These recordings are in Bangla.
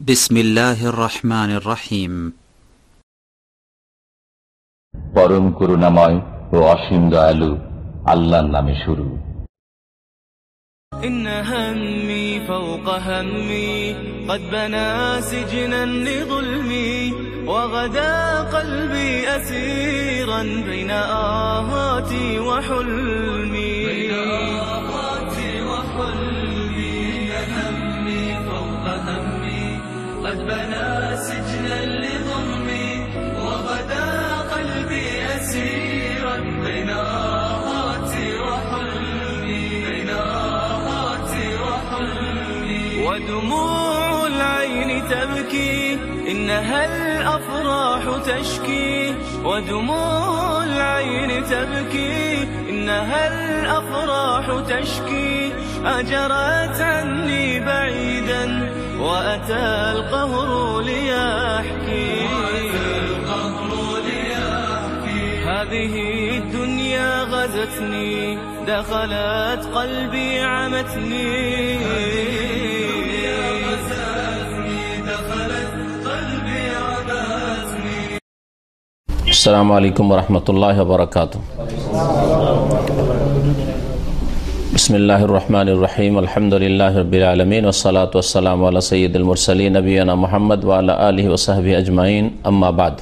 بسم الله الرحمن الرحيم পরম করুণাময় ও অসীম দয়ালু আল্লাহর নামে শুরু إن همي فوق همي قد بنى سجنا لظلمي وغدا قلبي أسيرا بين آهاتي وحلمي بين آهاتي قد سجنا لظلمي وغدا قلبي أسيرا بين آهاتي وحلمي بين آهاتي وحلمي. ودموع العين تبكي إنها الأفراح تشكي ودموع العين تبكي. إنها الأفراح تشكي. أجرت عني بعيدا وأتى القهر ليحكي. هذه الدنيا غزتني دخلت قلبي عمتني. السلام عليكم ورحمة الله وبركاته. بسم الله الرحمن الرحيم. الحمد لله رب العالمين والصلاة والسلام على سيد المرسلين نبينا محمد وعلى آله وصحبه أجمعين. أما بعد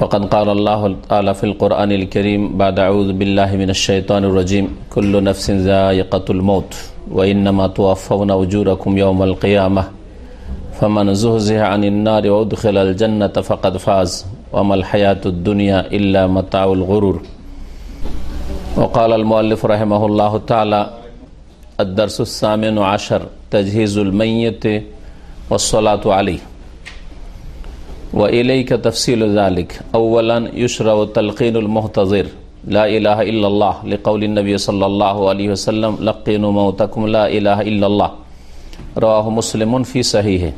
فقد قال الله تعالى في القرآن الكريم بعد أعوذ بالله من الشيطان الرجيم. كل نفس ذائقة الموت وإنما توفون اجورکم يوم القيامة. فمن زهزه عن النار وأدخل الجنة فقد فاز. وما الحياة الدنيا إلا متاع الغرور وقال المؤلف رحمه الله تعالى، الدرس الثامن عشر، تجهيز الميت والصلاة عليه. وإليك تفصيل ذلك. أولا، يشرع تلقين المهتظر لا إله إلا الله. لقول النبي صلى الله عليه وسلم، لقنوا موتكم، لا إله إلا الله. رواه مسلم في صحيحه.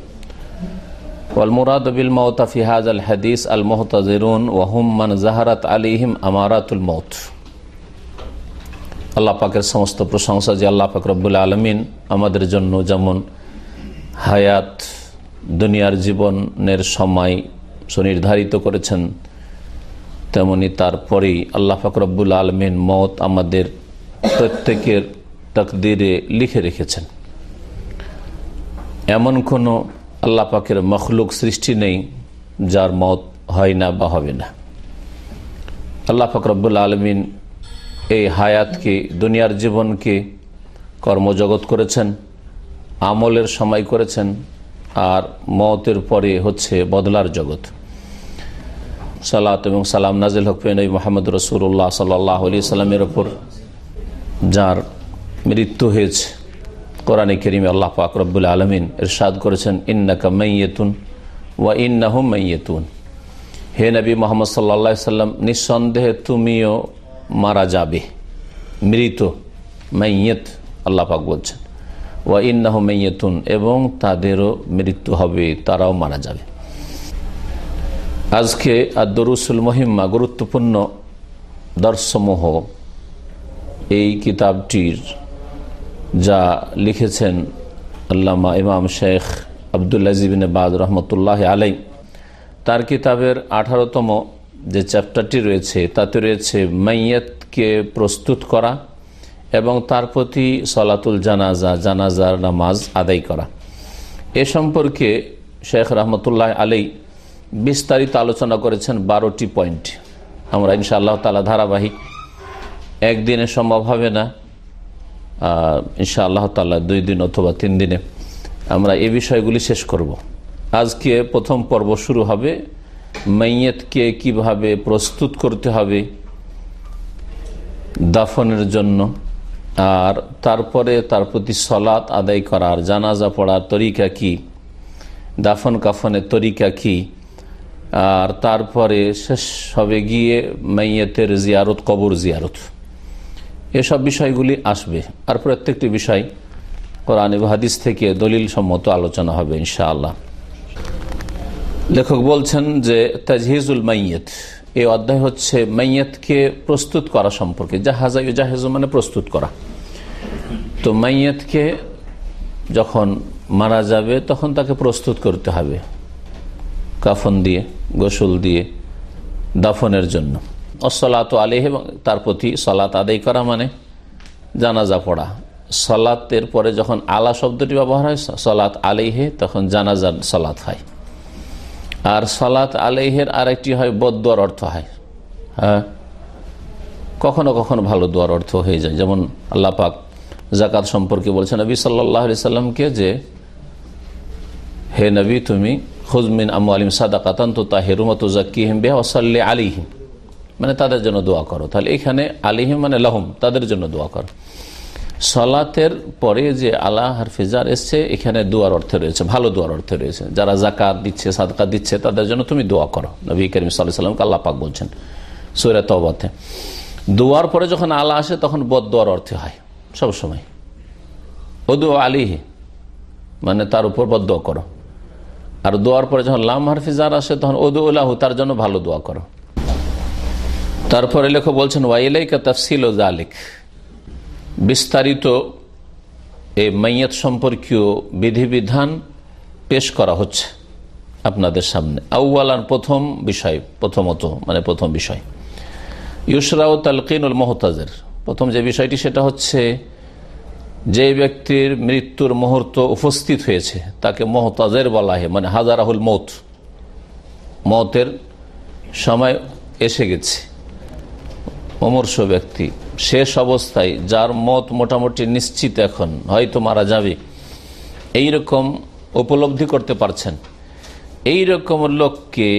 والمراد بالموت في هذا الحديث المهتظرون وهم من ظهرت عليهم أمارات الموت আল্লাহ পাকের সমস্ত প্রশংসা যে আল্লাহ পাক রব্বুল আলমিন আমাদের জন্য যেমন হায়াত দুনিয়ার জীবনের সময় সুনির্ধারিত করেছেন তেমনি তারপরেই আল্লাহ ফাকরবুল আলমিন মত আমাদের প্রত্যেকের তকদিরে লিখে রেখেছেন এমন কোনো আল্লাহ পাকের মখলুক সৃষ্টি নেই, যার মত হয় না বা হবে না। আল্লাহ ফাকরবুল আলমিন এই হায়াতকে, দুনিয়ার জীবনকে কর্মজগৎ করেছেন, আমলের সময় করেছেন, আর মতের পরে হচ্ছে বদলার জগৎ। সালাত এবং সালাম নাজিল হকফেন মোহাম্মদ রসুল্লাহ সাল্লাহ আলি সাল্লামের ওপর যার মৃত্যু হয়েছে। কোরআন করিম আল্লাহ পাক রব্বুল আলমিন এরশাদ করেছেন, ইন্নাকা মাইয়েতুন ওয়া ইন্নাহুম মাইয়েতুন হে নবী মোহাম্মদ সাল্লা সাল্লাম নিঃসন্দেহে তুমিও মারা যাবে। মৃত মাইয়েত আল্লাহ পাক বলছেন। ওয়া ইন্নাহ মেয়েতুন এবং তাদেরও মৃত্যু হবে, তারাও মারা যাবে। আজকে আদরুসুল মহিম্মা, গুরুত্বপূর্ণ দর্শমোহ এই কিতাবটির যা লিখেছেন আল্লামা ইমাম শেখ আবদুল্লাজিবিন বাদ রহমতুল্লাহ আলাই তার কিতাবের আঠারোতম যে চ্যাপ্টারটি রয়েছে, তাতে রয়েছে মাইয়াতকে প্রস্তুত করা এবং তার প্রতি সলাতুল জানাজা, জানাজার নামাজ আদায় করা। এ সম্পর্কে শেখ রহমতুল্লাহ আলী বিস্তারিত আলোচনা করেছেন বারোটি পয়েন্ট। আমরা ইনশাআল্লাহ তালা ধারাবাহিক। একদিনে সম্ভব হবে না। ইনশা আল্লাহ তাল্লাহ দুই দিন অথবা তিন দিনে আমরা এই বিষয়গুলি শেষ করব। আজকে প্রথম পর্ব শুরু হবে মাইয়েতকে কীভাবে প্রস্তুত করতে হবে দাফনের জন্য আর তারপরে তার প্রতি সলাৎ আদায় করার জানাজা পড়ার তরিকা কি, দাফন কাফনের তরিকা কি, আর তারপরে শেষ হবে গিয়ে মাইয়েতের জিয়ারত, কবর জিয়ারত। এসব বিষয়গুলি আসবে আর প্রত্যেকটি বিষয় কোরআন হাদিস থেকে দলিল সম্মত আলোচনা হবে, ইনশাআল্লাহ। লেখক বলছেন যে তাজহিজুল মাইয়েত, এই অধ্যায় হচ্ছে মাইয়াতকে প্রস্তুত করা সম্পর্কে, জাহাজা জাহেজ মানে প্রস্তুত করা। তো মাইয়াতকে যখন মারা যাবে তখন তাকে প্রস্তুত করতে হবে, কাফন দিয়ে, গোসল দিয়ে, দাফনের জন্য। অসলাত আলিহ এবং তার প্রতি সলাত আদায় করা মানে জানাজা পড়া। সলাতের পরে যখন আলা শব্দটি ব্যবহার হয়, সলাত আলিহে তখন জানাজার সলাত হয়। আর সলাত আলিহের আরেকটি হয় বদুয়ার অর্থ হয়। হ্যাঁ? কখনো কখনো ভালো দোয়ার অর্থ হয়ে যায়। যেমন আল্লাহ পাক জাকাত সম্পর্কে বলছেন, নবী সাল্লাহ সাল্লামকে যে, হে নবী, তুমি খুজমিন আমু আলিম সাদা কাতান্ত তাহেরুমত জাকিহিম বেহা ওসাল্লি আলিহিম মানে তাদের জন্য দোয়া করো। তাহলে এখানে আলিহিম মানে লাহুম, তাদের জন্য দোয়া করো। সলাতের পরে যে আল্লাহ হারফিজার এসছে, এখানে দোয়ার অর্থে রয়েছে, ভালো দোয়ার অর্থে রয়েছে। যারা জাকাত দিচ্ছে, সাদকা দিচ্ছে, তাদের জন্য তুমি দোয়া করো। নবী করিম সাল্লাহ সাল্লামকে আল্লাহ পাক বলছেন সৈরা তবাতে দোয়ার পরে যখন আলা আসে, তখন বদ দোয়ার অর্থে হয়, সব সবসময় দু আলিহি মানে তার উপর বদ দোয়া করো। আর দোয়ার পরে যখন লাম হারফিজার আসে, তখন ওদু উল্লাহ তার জন্য ভালো দোয়া করো। তারপরে লেখক বলছেন ওয়াইলাইকা তফসিল ও জালিক বিস্তারিত এই মাইয়াত সম্পর্কীয় বিধিবিধান পেশ করা হচ্ছে আপনাদের সামনে। আউ্বালান প্রথম বিষয়, প্রথমত মানে প্রথম বিষয়। ইউসরাউ তালকিনুল মোহতাজের। প্রথম যে বিষয়টি, সেটা হচ্ছে যে ব্যক্তির মৃত্যুর মুহূর্ত উপস্থিত হয়েছে, তাকে মোহতাজের বলা হয় মানে হাজারাহুল মৌত মতের সময় এসে গেছে। অমর্ষ ব্যক্তি। শেষ অবস্থায় যার মত মোটামুটি নিশ্চিত এখন, হয়তো মারা যাবে। এই রকম উপলব্ধি করতে পারছেন। এই রকম লোককে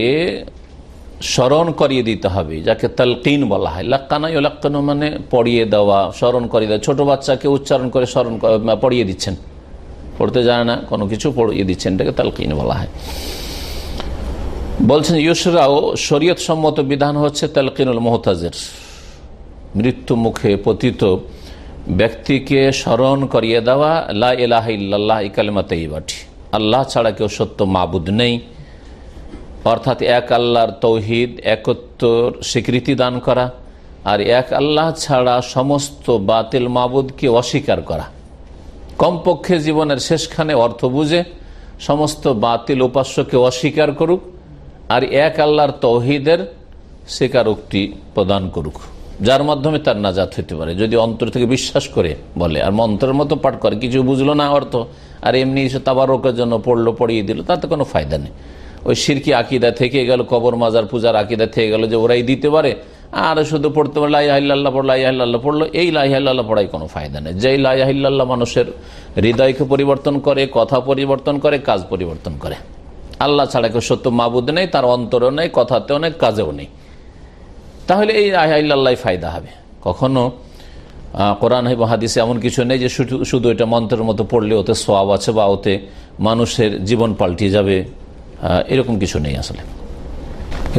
স্মরণ করিয়ে দিতে হবে, যাকে তালকিন বলা হয়। লাক্কানাই লাক্কানো মানে পড়িয়ে দেওয়া, স্মরণ করিয়ে দেওয়া। ছোট বাচ্চাকে উচ্চারণ করে স্মরণ পড়িয়ে দিচ্ছেন। পড়তে যায় না, কোনো কিছু পড়িয়ে দিচ্ছেন, এটাকে তালকিন বলা হয়। বলছেন, ইউসরাও শরীয়ত সম্মত বিধান হচ্ছে তালকিনুল মোহতাজের। মৃত্যু মুখে পতিত ব্যক্তিকে স্মরণ করিয়ে দেওয়া, লা এলাহ ইল্লাহ ইকালমাতেই আল্লাহ ছাড়া কেউ সত্য মাবুদ নেই। অর্থাৎ এক আল্লাহর তৌহিদ, একত্তর স্বীকৃতি দান করা আর এক আল্লাহ ছাড়া সমস্ত বাতিল মাবুদকে অস্বীকার করা। কমপক্ষে জীবনের শেষখানে অর্থ বুঝে সমস্ত বাতিল উপাস্যকে অস্বীকার করুক আর এক আল্লাহর তৌহিদের স্বীকারোক্তি প্রদান করুক। যার মাধ্যমে তার নাজাত হইতে পারে, যদি অন্তর থেকে বিশ্বাস করে বলে। আর মন্ত্রের মতো পাঠ করে, কিছু বুঝলো না অর্থ, আর এমনি সে তাবার তাবারকের জন্য পড়ল, পড়িয়ে দিল, তাতে কোনো ফায়দা নেই। ওই সিরকি আকিদা থেকে গেল, কবর মাজার পূজার আকিদা থেকে গেল যে ওরাই দিতে পারে, আর শুধু পড়তে পারে লাই লাইহিল্লাহ পড়ল লাইহিল্লাহ পড়ল, এই লাইহিল্লাহ পড়াই কোনো ফায়দা নেই। যেই লাই লাইহিল্লাহ মানুষের হৃদয়কে পরিবর্তন করে, কথা পরিবর্তন করে, কাজ পরিবর্তন করে। আল্লাহ ছাড়া কেউ সত্য মাবুদ নেই, তার অন্তরও নেই, কথাতেও নেই, কাজেও নেই। তাহলে এই লাইহিল্লাহ ফায়দা হবে। কখনো কোরআন হাদিসে এমন কিছু নেই যে শুধু এটা মন্ত্রের মতো পড়লে ওতে সোয়াব আছে বা ওতে মানুষের জীবন পাল্টিয়ে যাবে এরকম কিছু নেই আসলে।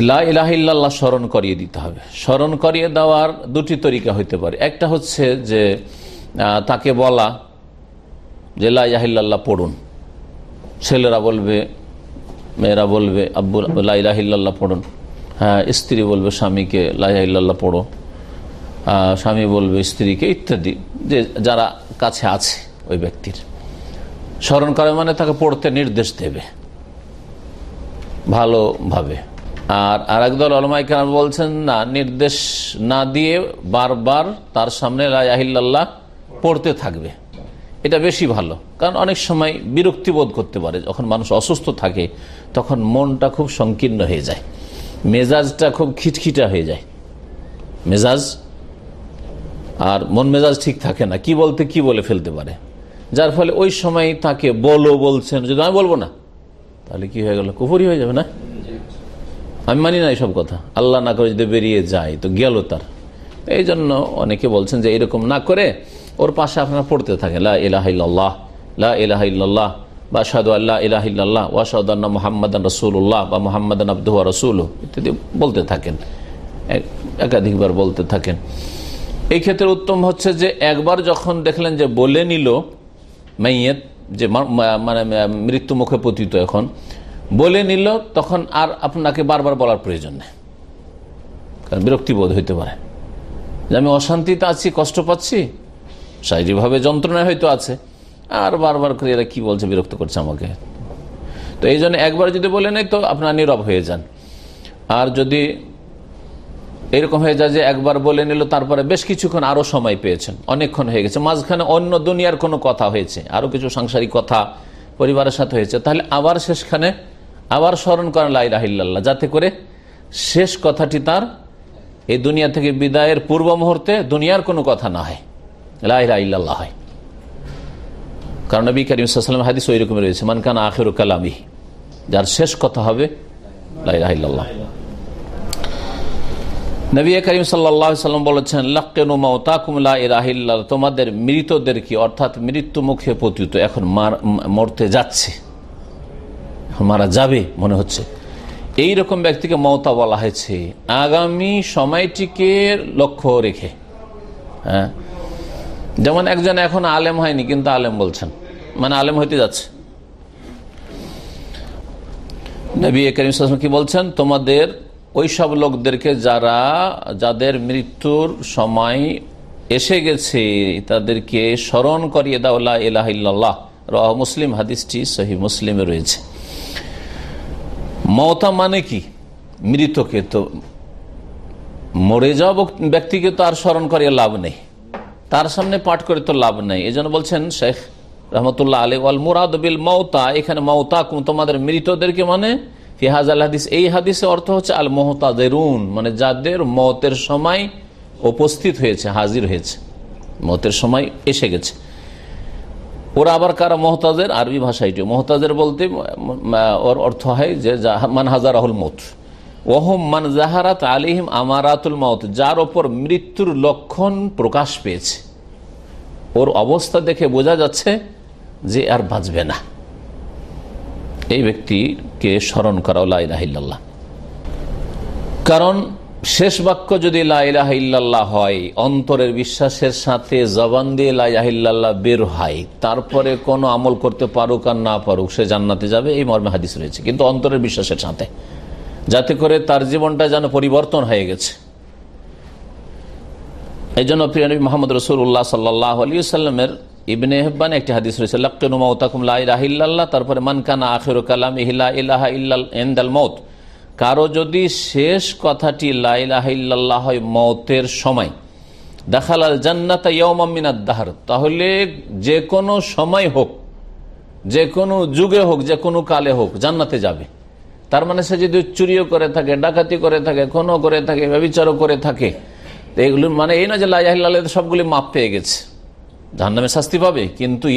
লাহ স্মরণ করিয়ে দিতে হবে। স্মরণ করিয়ে দেওয়ার দুটি তরিকা হইতে পারে। একটা হচ্ছে যে তাকে বলা যে লাহিল্লাহ পড়ুন। ছেলেরা বলবে, মেয়েরা বলবে আব্বুল লাহিল্লাহ পড়ুন। স্ত্রী বলবে, স্বামীকে লাহিল্লাহ পড়ো। স্বামী বলবে, স্ত্রীকে ইত্যাদি। যে যারা কাছে আছে ওই ব্যক্তির। স্মরণ করে মানে তাকে পড়তে নির্দেশ দেবে। ভালোভাবে। আর আর একদল অলমাই কেন বলছেন, না, নির্দেশ না দিয়ে বারবার তার সামনে লাহিল্লাহ পড়তে থাকবে। এটা বেশি ভালো। কারণ অনেক সময় বিরক্তি বোধ করতে পারে। যখন মানুষ অসুস্থ থাকে, তখন মনটা খুব সংকীর্ণ হয়ে যায়। মেজাজটা খুব খিটখিটা হয়ে যায়। মেজাজ আর মন মেজাজ ঠিক থাকে না। কি বলতে কি বলে ফেলতে পারে। যার ফলে ওই সময় তাকে বলো বলছেন, যদি আমি বলব না, তাহলে কি হয়ে গেল? কুপুরি হয়ে যাবে না? আমি মানি না এইসব কথা। আল্লাহ না করে যদি বেরিয়ে যায়, তো গেল তার। এই জন্য অনেকে বলছেন যে এরকম না করে ওর পাশে আপনারা পড়তে থাকেন। লা ইলাহিল্লাহ লা ইলাহিল্লাহ বা সাদু আল্লাহ ইলাহিল্লাহ ওয়াসাউদ্দান্না মোহাম্মদান রসুল্লাহ বা মোহাম্মদান আব্দুয়া রসুল ইত্যাদি বলতে থাকেন। একাধিকবার বলতে থাকেন। এই ক্ষেত্রে উত্তম হচ্ছে যে একবার যখন দেখলেন যে বলে নিল মাইয়েত, যে মানে মৃত্যু মুখে পতিত এখন, বলে নিল, তখন আর আপনাকে বারবার বলার প্রয়োজন নেই। কারণ বিরক্তিবোধ হইতে পারে। যে আমি অশান্তিতে আছি, কষ্ট পাচ্ছি, শারীরিকভাবে যন্ত্রণায় হয়তো আছে। আর বারবার করে এরা কি বলছে, বিরক্ত করছে আমাকে। তো এই জন্য একবার যদি বলে নেই, তো আপনার নীরব হয়ে যান। আর যদি এরকম হয়ে যায় যে একবার বলে নিল, তারপরে বেশ কিছুক্ষণ আরও সময় পেয়েছেন, অনেকক্ষণ হয়ে গেছে। মাঝখানে অন্য দুনিয়ার কোনো কথা হয়েছে, আরও কিছু সাংসারিক কথা পরিবারের সাথে হয়েছে, তাহলে আবার শেষখানে আবার স্মরণ করেন লাই লাইলাহিল্লাহ যাতে করে শেষ কথাটি তার এই দুনিয়া থেকে বিদায়ের পূর্ব মুহূর্তে দুনিয়ার কোনো কথা না হয়। লাইলাহ হয়। কারণ নবী করিম সাল্লাম হাদিস ওই রকম রয়েছে মানকান আখের কালামি যার শেষ কথা হবে নবী করিম সাল্লাম বলেছেন, লাক্কেনু তোমাদের মৃতদের কি, অর্থাৎ মৃত্যু মুখে পতিত, এখন মরতে যাচ্ছে। মারা যাবে, মনে হচ্ছে। এই রকম ব্যক্তিকে মমতা বলা হয়েছে। আগামী সময়টিকে লক্ষ্য রেখে হ্যাঁ যেমন একজন এখন আলেম হয়নি, কিন্তু আলেম বলছেন। মানে আলেম হইতে যাচ্ছে। নবী করিম কি বলছেন? তোমাদের ওই সব লোকদেরকে যারা, যাদের মৃত্যুর সময় এসে গেছে, তাদেরকে স্মরণ করিয়ে দাওলা এলাহিল্লাহ রহ মুসলিম, হাদিসটি সহি মুসলিমে রয়েছে। মমতা মানে কি? মৃতকে তো, মরে যাওয়া ব্যক্তিকে তো আর স্মরণ করিয়ে লাভ নেই। তার সামনে পাঠ করে তো লাভ নেই। এই বলছেন শেখ রহমতুল্লাহ আলী ওয়াল মুরাদ বিল মৌতা এখানে মৌতা তোমাদের মৃতদেরকে মানে ফিহাজ আল হাদিস, এই হাদিসে অর্থ হচ্ছে আল মোহতাদেরুন মানে যাদের মতের সময় উপস্থিত হয়েছে, হাজির হয়েছে। মতের সময় এসে গেছে। ওরা আবার কারা মহতাজের? আরবি ভাষা এটি মহতাজের বলতে ওর অর্থ হয় যে মান হাজার আহুল মত ওহম মান জাহারাত আলিহিম আমারাতুল মত যার ওপর মৃত্যুর লক্ষণ প্রকাশ পেয়েছে। ওর অবস্থা দেখে বোঝা যাচ্ছে যে আর বাঁচবে না। এই ব্যক্তিকে স্মরণ করা লাইলাহিল্লাহ কারণ শেষ বাক্য যদি লাইলাহিল্লাহ হয়, অন্তরের বিশ্বাসের সাথে জবান দিয়ে লাইলাহিল্লাহ বের হয়, তারপরে কোনো আমল করতে পারুক আর না পারুক, সে জান্নাতে যাবে, এই মর্মে হাদিস রয়েছে। কিন্তু অন্তরের বিশ্বাসের সাথে। যাতে করে তার জীবনটা যেন পরিবর্তন হয়ে গেছে। এই জন্য প্রিয় নবী মোহাম্মদ রসুল্লাহ সাল্লাহ আলী সাল্লামের ইবনে হেব্বান একটি হাদিস রয়েছে লাহিল্লাহ তারপরে মানকানা আখের কালাম ইহিলা ইলাহা ইল্লাল এন্দাল মত কারও যদি শেষ কথাটি লাইলাহিল্লাহ হয় মতের সময়, দেখালাল জান্নাতা ইয়মামিনাদ্দাহার তাহলে যে কোনো সময় হোক, যে কোনো যুগে হোক, যে কোনো কালে হোক, জান্নাতে যাবে। তার মানে সে যদি চুরিও করে থাকে, ডাকাতি করে থাকে কোনো করে থাকে, ব্যবচারও করে থাকে এগুলো মানে এই না যে লাইলাহ সবগুলি মাপ পেয়ে গেছে। জাহান্নামে শাস্তি পাবে, কিন্তু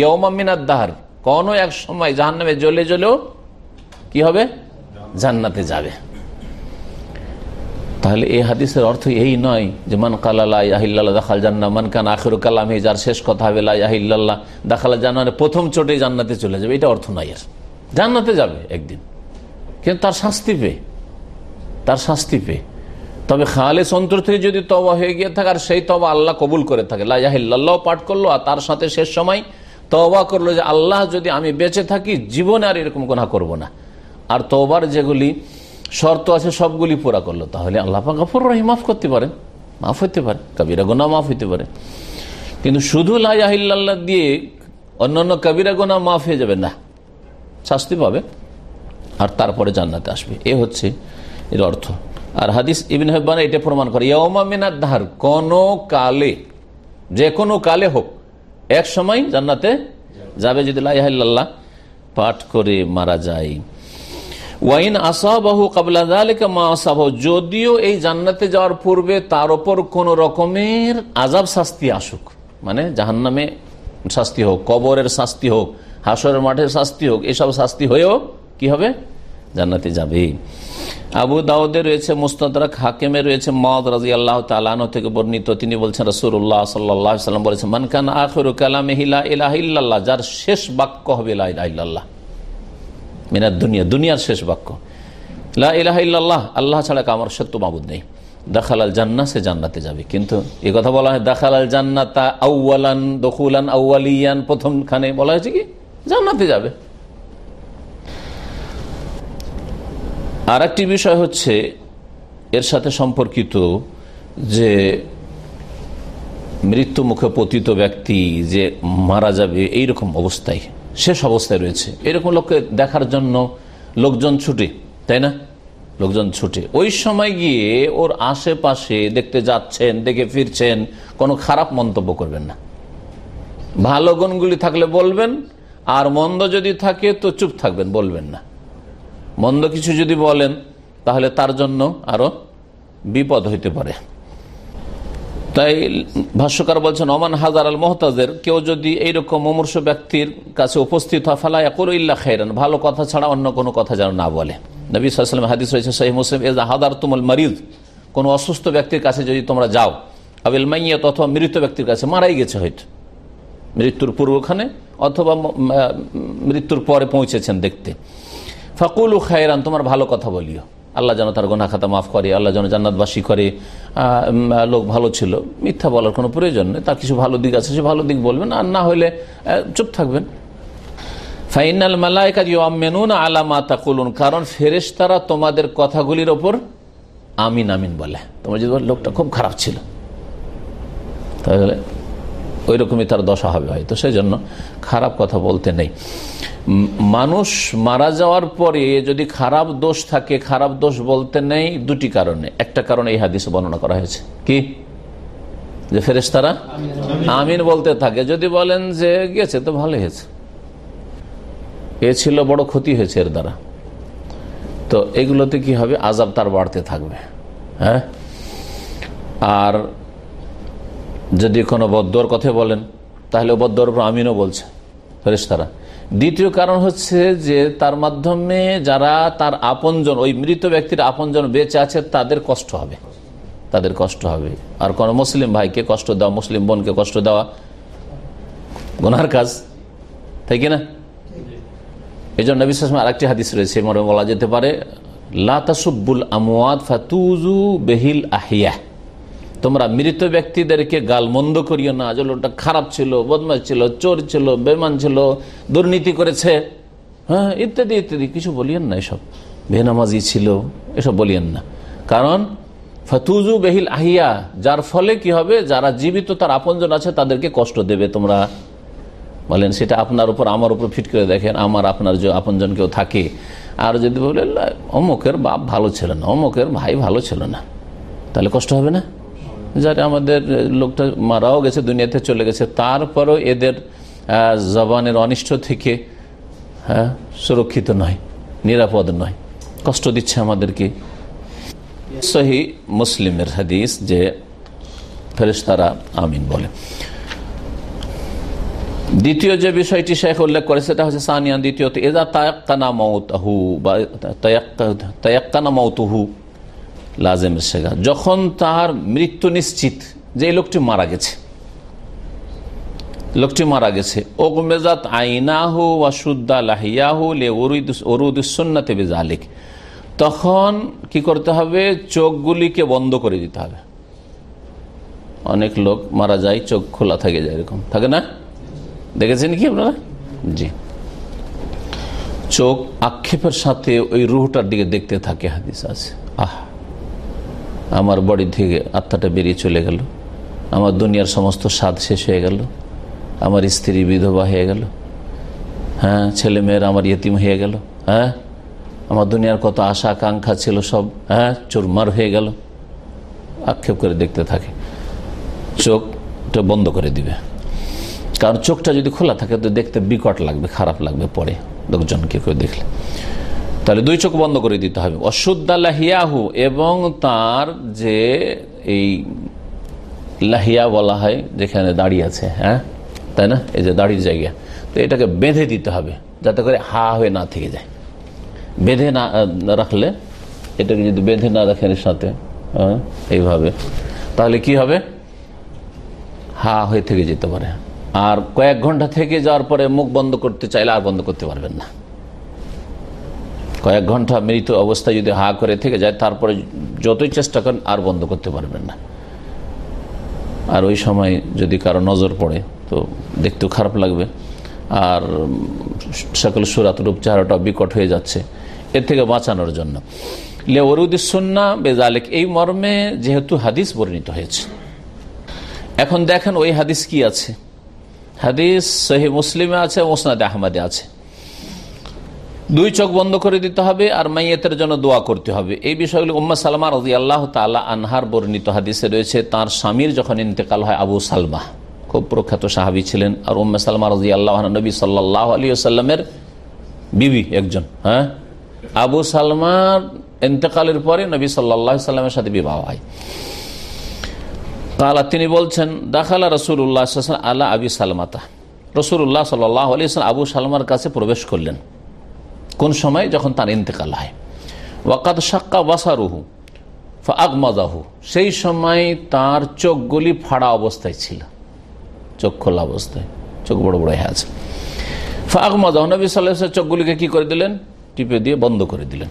দাহার, কোন এক সময় জাহান্নামে জ্বলে জ্বলেও কি হবে? জান্নাতে যাবে। তাহলে এই হাদিসের অর্থ এই নয় যে মান কালাল্লাহ দেখাল জান্না মান কান আখের কালাম যার শেষ কথা হবে লাহিল্লাহ দেখালা জান্নারে প্রথম চোটে জান্নাতে চলে যাবে, এটা অর্থ নয় আর। জান্নাতে যাবে একদিন। কিন্তু তার শাস্তি পেয়ে, তার শাস্তি পেয়ে। তবে খালে অন্তর থেকে যদি তবা হয়ে গিয়ে থাকে, আর সেই তবা আল্লাহ কবুল করে থাকে। লাহিল্লাহ পাঠ করল, আর তার সাথে শেষ সময় তবা করল যে, আল্লাহ যদি আমি বেঁচে থাকি, জীবনে আর এরকম গোনা করব না। আর তবার যেগুলি শর্ত আছে, সবগুলি পুরা করল। তাহলে আল্লাহ গফর রহি মাফ করতে পারেন। মাফ হইতে পারে। কবিরা গোনা মাফ হইতে পারে। কিন্তু শুধু লাহিল্লাহ দিয়ে অন্যান্য কবিরা গোনা মাফ হয়ে যাবে না। শাস্তি পাবে। আর তারপরে জান্নাতে আসবে। এ হচ্ছে এর অর্থ। আর হাদিস ইবিন হেব্বান এটা প্রমাণ করে ইয়মামিনার ধার কোন কালে যে কোনো কালে হোক, এক সময় জান্নাতে যাবে যদি লাইহাল্লাহ পাঠ করে মারা যায়। ওয়াইন আসাবাহু কাবলা মা আসাবাহ, যদিও এই জান্নাতে যাওয়ার পূর্বে তার ওপর কোন রকমের আজাব শাস্তি আসুক মানে জাহান্নামে শাস্তি হোক, কবরের শাস্তি হোক, হাসরের মাঠের শাস্তি হোক, এসব শাস্তি হয়েও কি হবে? জান্নাতে যাবে। আবু দাউদে রয়েছে মুস্তাদরাক হাকিমে রয়েছে মদ রাজি আল্লাহ তালানো থেকে বর্ণিত। তিনি বলছেন রসুল্লাহ সাল্লাহ সাল্লাম বলেছেন মানকান আখর কালাম ইলাহিল্লাহ যার শেষ বাক্য হবে মিনার দুনিয়া, দুনিয়ার শেষ বাক্য। ইলাহিল্লাহ আল্লাহ ছাড়া আমার সত্য মাবুদ নেই। দাখালাল জান্না সে জান্নাতে যাবে। কিন্তু এ কথা বলা হয়, দাখালাল জান্নাতা আউ্লান দখুলান আউ্লিয়ান প্রথমখানে বলা হয়েছে কি? জান্নাতে যাবে। আর একটি বিষয় হচ্ছে এর সাথে সম্পর্কিত যে মৃত্যু মুখে পতিত ব্যক্তি যে মারা যাবে এইরকম অবস্থায়, শেষ অবস্থায় রয়েছে। এরকম লোককে দেখার জন্য লোকজন ছুটে, তাই না? লোকজন ছুটে। ওই সময় গিয়ে ওর আশেপাশে দেখতে যাচ্ছেন, দেখে ফিরছেন, কোনো খারাপ মন্তব্য করবেন না। ভালো গুণগুলি থাকলে বলবেন, আর মন্দ যদি থাকে তো চুপ থাকবেন, বলবেন না। মন্দ কিছু যদি বলেন, তাহলে তার জন্য আরও বিপদ হইতে পারে। তাই ভাষ্যকার বলছেন, ওমান হাজার আল মোহতাজের, কেউ যদি এইরকম মমূর্ষ ব্যক্তির কাছে উপস্থিত হয়, ফালা ইল্লা খাইরান, ভালো কথা ছাড়া অন্য কোনো কথা যেন না বলে। নবী সাল্লাম হাদিস রয়েছে সহি মুসলিম এজ হাদার তুমল মারিদ কোনো অসুস্থ ব্যক্তির কাছে যদি তোমরা যাও, আবিল মাইয়াত অথবা মৃত ব্যক্তির কাছে, মারাই গেছে হয়তো। মৃত্যুর পূর্বখানে অথবা মৃত্যুর পরে পৌঁছেছেন দেখতে। ফাকুল খায়রান, তোমার ভালো কথা বলিও। আল্লাহ যেন তার গোনা খাতা মাফ করে, আল্লাহ যেন জান্নাতবাসী করে। লোক ভালো ছিল, মিথ্যা বলার কোনো প্রয়োজন নেই, তার কিছু ভালো দিক আছে, সে ভালো দিক বলবেন আর না হলে চুপ থাকবেন। ফাইনাল মালাইকা মেনুন আলামা তাকুলুন, কারণ ফেরেস তারা তোমাদের কথাগুলির ওপর আমিন আমিন বলে। তোমার যদি লোকটা খুব খারাপ ছিল, তাহলে ওই রকমই তার দশা হবে হয়তো সেই জন্য খারাপ কথা বলতে নেই। মানুষ মারা যাওয়ার পরে যদি খারাপ দোষ থাকে, খারাপ দোষ বলতে নেই, দুটি কারণে। একটা কারণে এই হাদিসে বর্ণনা করা হয়েছে। কি? যে ফেরেস্তারা আমিন বলতে থাকে। যদি বলেন যে গেছে তো ভালো হয়েছে। এ ছিল বড় ক্ষতি হয়েছে এর দ্বারা। তো এগুলোতে কি হবে? আজাব তার বাড়তে থাকবে। হ্যাঁ? আর যদি কোনো বদ্দর কথা বলেন, তাহলে বদ্দর উপর আমিনও বলছে ফেরেস্তারা দ্বিতীয় কারণ হচ্ছে যে তার মাধ্যমে যারা তার আপনজন, ওই মৃত ব্যক্তির আপনজন বেঁচে আছে, তাদের কষ্ট হবে। তাদের কষ্ট হবে। আর কোন মুসলিম ভাইকে কষ্ট দেওয়া মুসলিম বোনকে কষ্ট দেওয়া গোনার কাজ। তাই কিনা এই জন্য বিশ্বাস আরেকটি হাদিস রয়েছে মনে বলা যেতে পারে লাতাসুব্বুল আমওয়াদ ফাতুজু বেহিল আহিয়া তোমরা মৃত ব্যক্তিদেরকে গাল মন্দ করিও না। যে লোকটা খারাপ ছিল বদমাস ছিল, চোর ছিল বেমান ছিল, দুর্নীতি করেছে। হ্যাঁ ইত্যাদি ইত্যাদি। কিছু বলিয়েন না এসব। বেনামাজি ছিল, এসব বলিয়েন না। কারণ ফতুজু বেহিল আহিয়া, যার ফলে কি হবে? যারা জীবিত, তার আপনজন আছে, তাদেরকে কষ্ট দেবে। তোমরা বলেন, সেটা আপনার উপর, আমার উপর ফিট করে দেখেন, আমার আপনার যে আপনজন কেউ থাকে। আর যদি বলে অমুকের বাপ ভালো ছিল না, অমুকের ভাই ভালো ছিল না। তাহলে কষ্ট হবে না? যারা আমাদের লোকটা মারাও গেছে, দুনিয়াতে চলে গেছে। তারপরও এদের জবানের অনিষ্ট থেকে হ্যাঁ সুরক্ষিত নয়, নিরাপদ নয়। কষ্ট দিচ্ছে আমাদেরকে। সহি মুসলিমের হাদিস যে ফেরেস্তারা আমিন বলে। দ্বিতীয় যে বিষয়টি শেখ উল্লেখ করে সেটা হচ্ছে সানিয়ান দ্বিতীয়ত এদা তায়াক্কানা মৌতাহু বা তায়াক্কানা মৌতহু লাজেমের শেখা যখন তার মৃত্যু নিশ্চিত যে এই লোকটি মারা গেছে, লোকটি মারা গেছে ওগমেজাত আইনাহু ওয়াসুদ্দা লাহিয়াহু লে ওরুদুসন্নাতে বেজালিক। তখন কি করতে হবে? চোখগুলিকে বন্ধ করে দিতে হবে। অনেক লোক মারা যায়, চোখ খোলা থাকে যায় এরকম। থাকে না? দেখেছেন কি আপনারা? জি। চোখ আক্ষেপের সাথে ওই রুহটার দিকে দেখতে থাকে হাদিস আছে। আহ! আমার বডি থেকে আত্মাটা বেরিয়ে চলে গেল। আমার দুনিয়ার সমস্ত স্বাদ শেষ হয়ে গেল। আমার স্ত্রী বিধবা হয়ে গেল। হ্যাঁ ছেলে মেয়েরা আমার ইয়েতিম হয়ে গেল। হ্যাঁ আমার দুনিয়ার কত আশা, আকাঙ্ক্ষা ছিল সব হ্যাঁ চোরমার হয়ে গেল। আক্ষেপ করে দেখতে থাকে। চোখটা বন্ধ করে দিবে। কারণ চোখটা যদি খোলা থাকে, তো দেখতে বিকট লাগবে, খারাপ লাগবে পরে। লোকজনকে কেউ দেখলে। তাহলে দুই চোখ বন্ধ করে দিতে হবে। অশুদ্ধা লাহিয়াহু এবং তার যে এই লাহিয়া বলা হয়, যেখানে দাঁড়িয়ে আছে হ্যাঁ? তাই না? এই যে দাড়ির জায়গা। তো এটাকে বেঁধে দিতে হবে, যাতে করে হা হয়ে না থেকে যায়। বেঁধে না রাখলে, এটাকে যদি বেঁধে না রাখেন এর সাথে হ্যাঁ এইভাবে, তাহলে কি হবে? হা হয়ে থেকে যেতে পারে। আর কয়েক ঘণ্টা থেকে যাওয়ার পরে মুখ বন্ধ করতে চাইলে আর বন্ধ করতে পারবেন না। কয়েক ঘণ্টা মৃত অবস্থায় যদি হা করে থেকে যায়, তারপরে যতই চেষ্টা করেন, আর বন্ধ করতে পারবেন না। আর ওই সময় যদি কারও নজর পড়ে, তো দেখতেও খারাপ লাগবে। আর সকল সুরাত রূপ চেহারাটা বিকট হয়ে যাচ্ছে, এর থেকে বাঁচানোর জন্য। লেওরুদ্দিসন্না বেজালেক, এই মর্মে যেহেতু হাদিস বর্ণিত হয়েছে। এখন দেখেন ওই হাদিস কি আছে? হাদিস সহি মুসলিমে আছে মোসনাদ আহমদে আছে। দুই চোখ বন্ধ করে দিতে হবে আর মাইয়েতের জন্য দোয়া করতে হবে। এই বিষয়গুলি উম্মা সালমা রাজি আল্লাহ তালা আনহার বর্ণিত হাদিসে রয়েছে, তার স্বামীর যখন ইন্তেকাল হয় আবু সালমা। খুব প্রখ্যাত সাহাবি ছিলেন আর উম্মা সালমা রাজি আল্লাহ নবী সাল্লাহ আলী আসাল্লামের বিবি একজন হ্যাঁ? আবু সালমার ইন্তেকালের পরে নবী সাল্লাহ সাল্লামের সাথে বিবাহ হয়। তাহলে তিনি বলছেন, দাখালা রসুল্লাহ আল্লাহ আবি সালমাতা। রসুল্লাহ সাল্লাহ আলী আবু সালমার কাছে প্রবেশ করলেন। কোন সময়? যখন তার ইন্তেকাল হয়। ওয়াকাত সাক্কা ওয়াসারুহু আগমাদাহু সেই সময় তার চোখগুলি ফাড়া অবস্থায় ছিল। চোখ খোলা অবস্থায়। চোখ বড় বড় হয়ে আছে। আগমাদাহ নবী সাল্লাহ চোখগুলিকে কি করে দিলেন? টিপে দিয়ে বন্ধ করে দিলেন।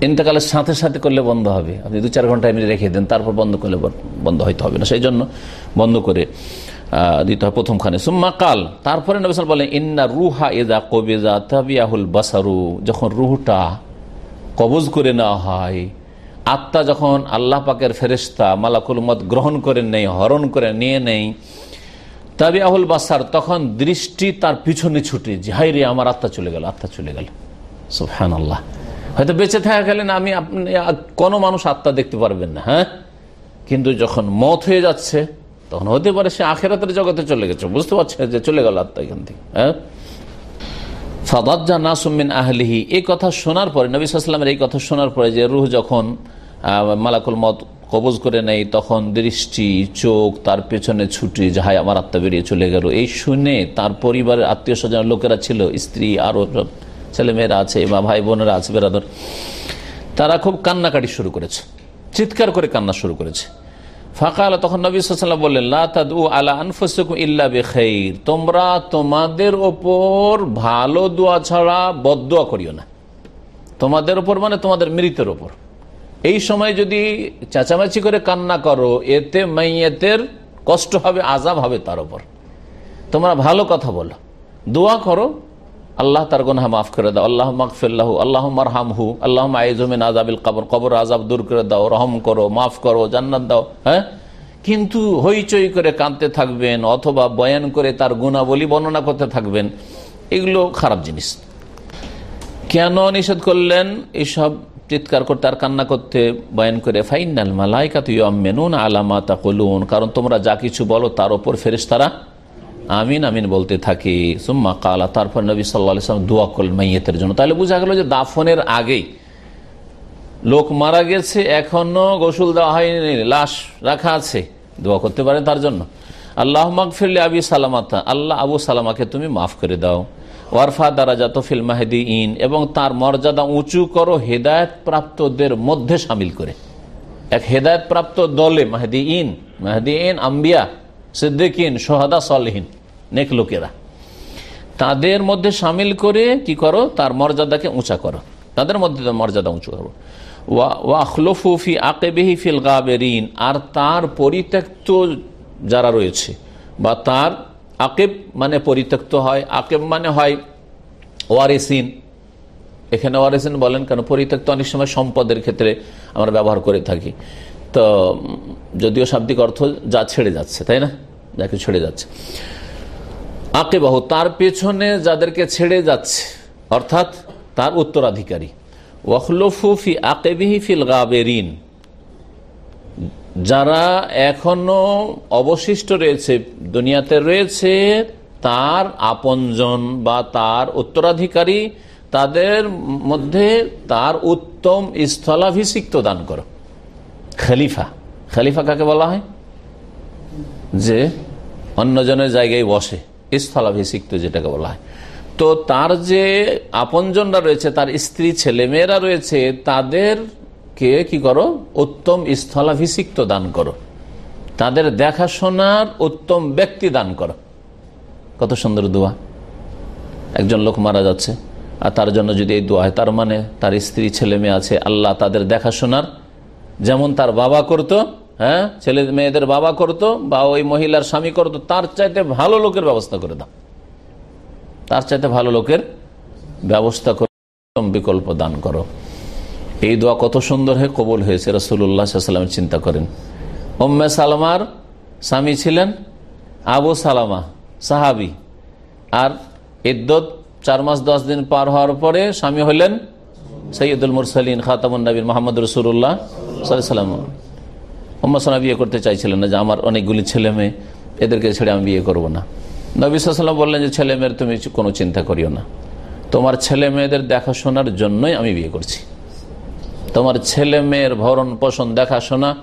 ইন্তেকালের সাথে সাথে করলে বন্ধ হবে। আপনি দু চার ঘণ্টা এমনি রেখে দেন, তারপর বন্ধ করলে বন্ধ হইতে হবে না। সেই জন্য বন্ধ করে দিতে হয় প্রথমখানে। সুম্মা কাল, তারপরে নবিসাল বলেন, ইন্না রুহা এদা কবেজা তাবিয়াহুল বাসারু। যখন রুহটা কবজ করে নেওয়া হয়, আত্মা যখন আল্লাহ পাকের ফেরেস্তা মালাকুল মত গ্রহণ করে নেই হরণ করে নিয়ে নেই তাবি আহুল বাসার, তখন দৃষ্টি তার পিছনে ছুটে, যে হাই রে, আমার আত্মা চলে গেল, আত্মা চলে গেল। সুফহান আল্লাহ হয়তো বেঁচে থাকা গেলেন, আমি আপনি, কোনো মানুষ আত্মা দেখতে পারবেন না হ্যাঁ? কিন্তু যখন মত হয়ে যাচ্ছে তখন হতে পারে সে আখেরাতের জগতে চলে গেছে। বুঝতে পারছে যে চলে গেল আত্মা এখান থেকে হ্যাঁ? নাসুমিন আহলিহি, এই কথা শোনার পরে, নবী সাল্লামের এই কথা শোনার পরে যে রুহ যখন মালাকুল মত কবজ করে তখন দৃষ্টি, চোখ, তার পেছনে ছুটি যাহাই আমার আত্মা বেরিয়ে চলে গেল। এই শুনে তার পরিবারের আত্মীয় স্বজন লোকেরা ছিল, স্ত্রী, আরও ছেলেমেয়েরা আছে বা ভাই, বোনেরা আছে, বেরাদর। তারা খুব কান্নাকাটি শুরু করেছে, চিৎকার করে কান্না শুরু করেছে। ফাঁকা আলা তখন নবী সাল্লাম বললেন লাদু আলা আনফুসুকুম ইল্লা বেখাইর। তোমরা তোমাদের ওপর ভালো দোয়া ছাড়া বদোয়া করিও না। তোমাদের ওপর মানে তোমাদের মৃতের ওপর। এই সময় যদি চেঁচামেচি করে কান্না করো, এতে মাইয়েতের কষ্ট হবে আজাব হবে তার ওপর। তোমরা ভালো কথা বলো। দোয়া করো আল্লাহ তার গোনা মাফ করে দাও। আল্লাহ মাকফিল্লাহু আল্লাহ মারহামহু, আল্লাহ আইজমিন আজাবিল কবর কবর আজাব দূর করে দাও, রহম করো, মাফ করো, জান্নাত দাও হ্যাঁ? কিন্তু হইচই করে কাঁদতে থাকবেন অথবা বয়ান করে তার গুণাবলী বর্ণনা করতে থাকবেন, এগুলো খারাপ জিনিস। কেন নিষেধ করলেন? এসব চিৎকার করতে আর কান্না করতে বয়ান করে ফাইনাল মালাইকা তুই মেনুন আলামা তা কারণ তোমরা যা কিছু বলো তার ওপর ফেরেস তারা আমিন আমিন বলতে থাকি, সুম্মা কালা, তারপর নবী সাল্লাম দোয়া করলেন মাইয়েতের জন্য। তাহলে বোঝা গেল যে দাফনের আগেই লোক মারা গেছে, এখনও গোসল দেওয়া হয়নি, লাশ রাখা আছে, দোয়া করতে পারেন তার জন্য। আল্লাহ মাকফিরলি আবি সালামাতা, আল্লাহ আবু সালামাকে তুমি মাফ করে দাও। ওয়ারফা দ্বারা জাত ফিল মাহেদি ইন এবং তার মর্যাদা উঁচু করো হেদায়ত প্রাপ্তদের মধ্যে সামিল করে। এক হেদায়ত প্রাপ্ত দলে মাহেদি ইন মাহেদি ইন আম্বিয়া, সিদ্দিকিন, সোহাদা, সলহীন। নেক লোকেরা। তাদের মধ্যে সামিল করে কি করো? তার মর্যাদাকে উঁচা করো। তাদের মধ্যে মর্যাদা উঁচু করো। ওয়াখলফুফি আকেবেহি ফিল গাবেরিন। আর তার পরিত্যক্ত যারা রয়েছে, বা তার আকেব মানে পরিত্যক্ত হয়, আকেব মানে হয় ওয়ারেসিন। এখানে ওয়ারেসিন বলেন কেন? পরিত্যক্ত অনেক সময় সম্পদের ক্ষেত্রে আমরা ব্যবহার করে থাকি। তো, যদিও শাব্দিক অর্থ যা ছেড়ে যাচ্ছে, তাই না? যাকে ছেড়ে যাচ্ছে। আকে বাহু তার পেছনে যাদেরকে ছেড়ে যাচ্ছে, অর্থাৎ তার উত্তরাধিকারী। ওয়াখলফুফি আকেবিহি ফিল গাবেরিন, যারা এখনও অবশিষ্ট রয়েছে, দুনিয়াতে রয়েছে, তার আপনজন বা তার উত্তরাধিকারী, তাদের মধ্যে তার উত্তম স্থলাভিষিক্ত দান করো। খালিফা খালিফা কাকে বলা হয়? যে অন্যজনের জায়গায় বসে। স্থলাভিষিক্ত যেটাকে বলা হয়। তো তার যে আপনজনরা রয়েছে, তার স্ত্রী ছেলে মেয়েরা রয়েছে, তাদেরকে কি করো? উত্তম স্থলাভিষিক্ত দান করো। তাদের দেখাশোনার উত্তম ব্যক্তি দান করো। কত সুন্দর দোয়া। একজন লোক মারা যাচ্ছে, আর তার জন্য যদি এই দোয়া হয়, তার মানে তার স্ত্রী ছেলে মেয়ে আছে, আল্লাহ তাদের দেখাশোনার যেমন তার বাবা করত হ্যাঁ? ছেলে মেয়েদের বাবা করত, বা ওই মহিলার স্বামী করত, তার চাইতে ভালো লোকের ব্যবস্থা করে দাও। তার চাইতে ভালো লোকের ব্যবস্থা করে বিকল্প দান করো। এই দোয়া কত সুন্দর হয়ে কবল হয়েছে রসুল্লাহামের চিন্তা করেন। ওম্মে সালমার স্বামী ছিলেন আবু সালামা, সাহাবি। আর ইদ্যত চার মাস দশ দিন পার হওয়ার পরে স্বামী হলেন সৈয়দুল মুরসালিন খাতামুন নবীন মোহাম্মদ রসুল্লাহ সাল্লাম সাল্লাম বিয়ে করতে চাইছিলেন না, যে আমার অনেকগুলি ছেলে মেয়ে, এদেরকে ছেড়ে আমি বিয়ে করব না। নবী সাল্লাম বললেন যে, ছেলে মেয়ের তুমি কোনো চিন্তা করিও না। তোমার ছেলে মেয়েদের দেখাশোনার জন্যই আমি বিয়ে করছি। তোমার ছেলে মেয়ের ভরণ পোষণ দেখাশোনা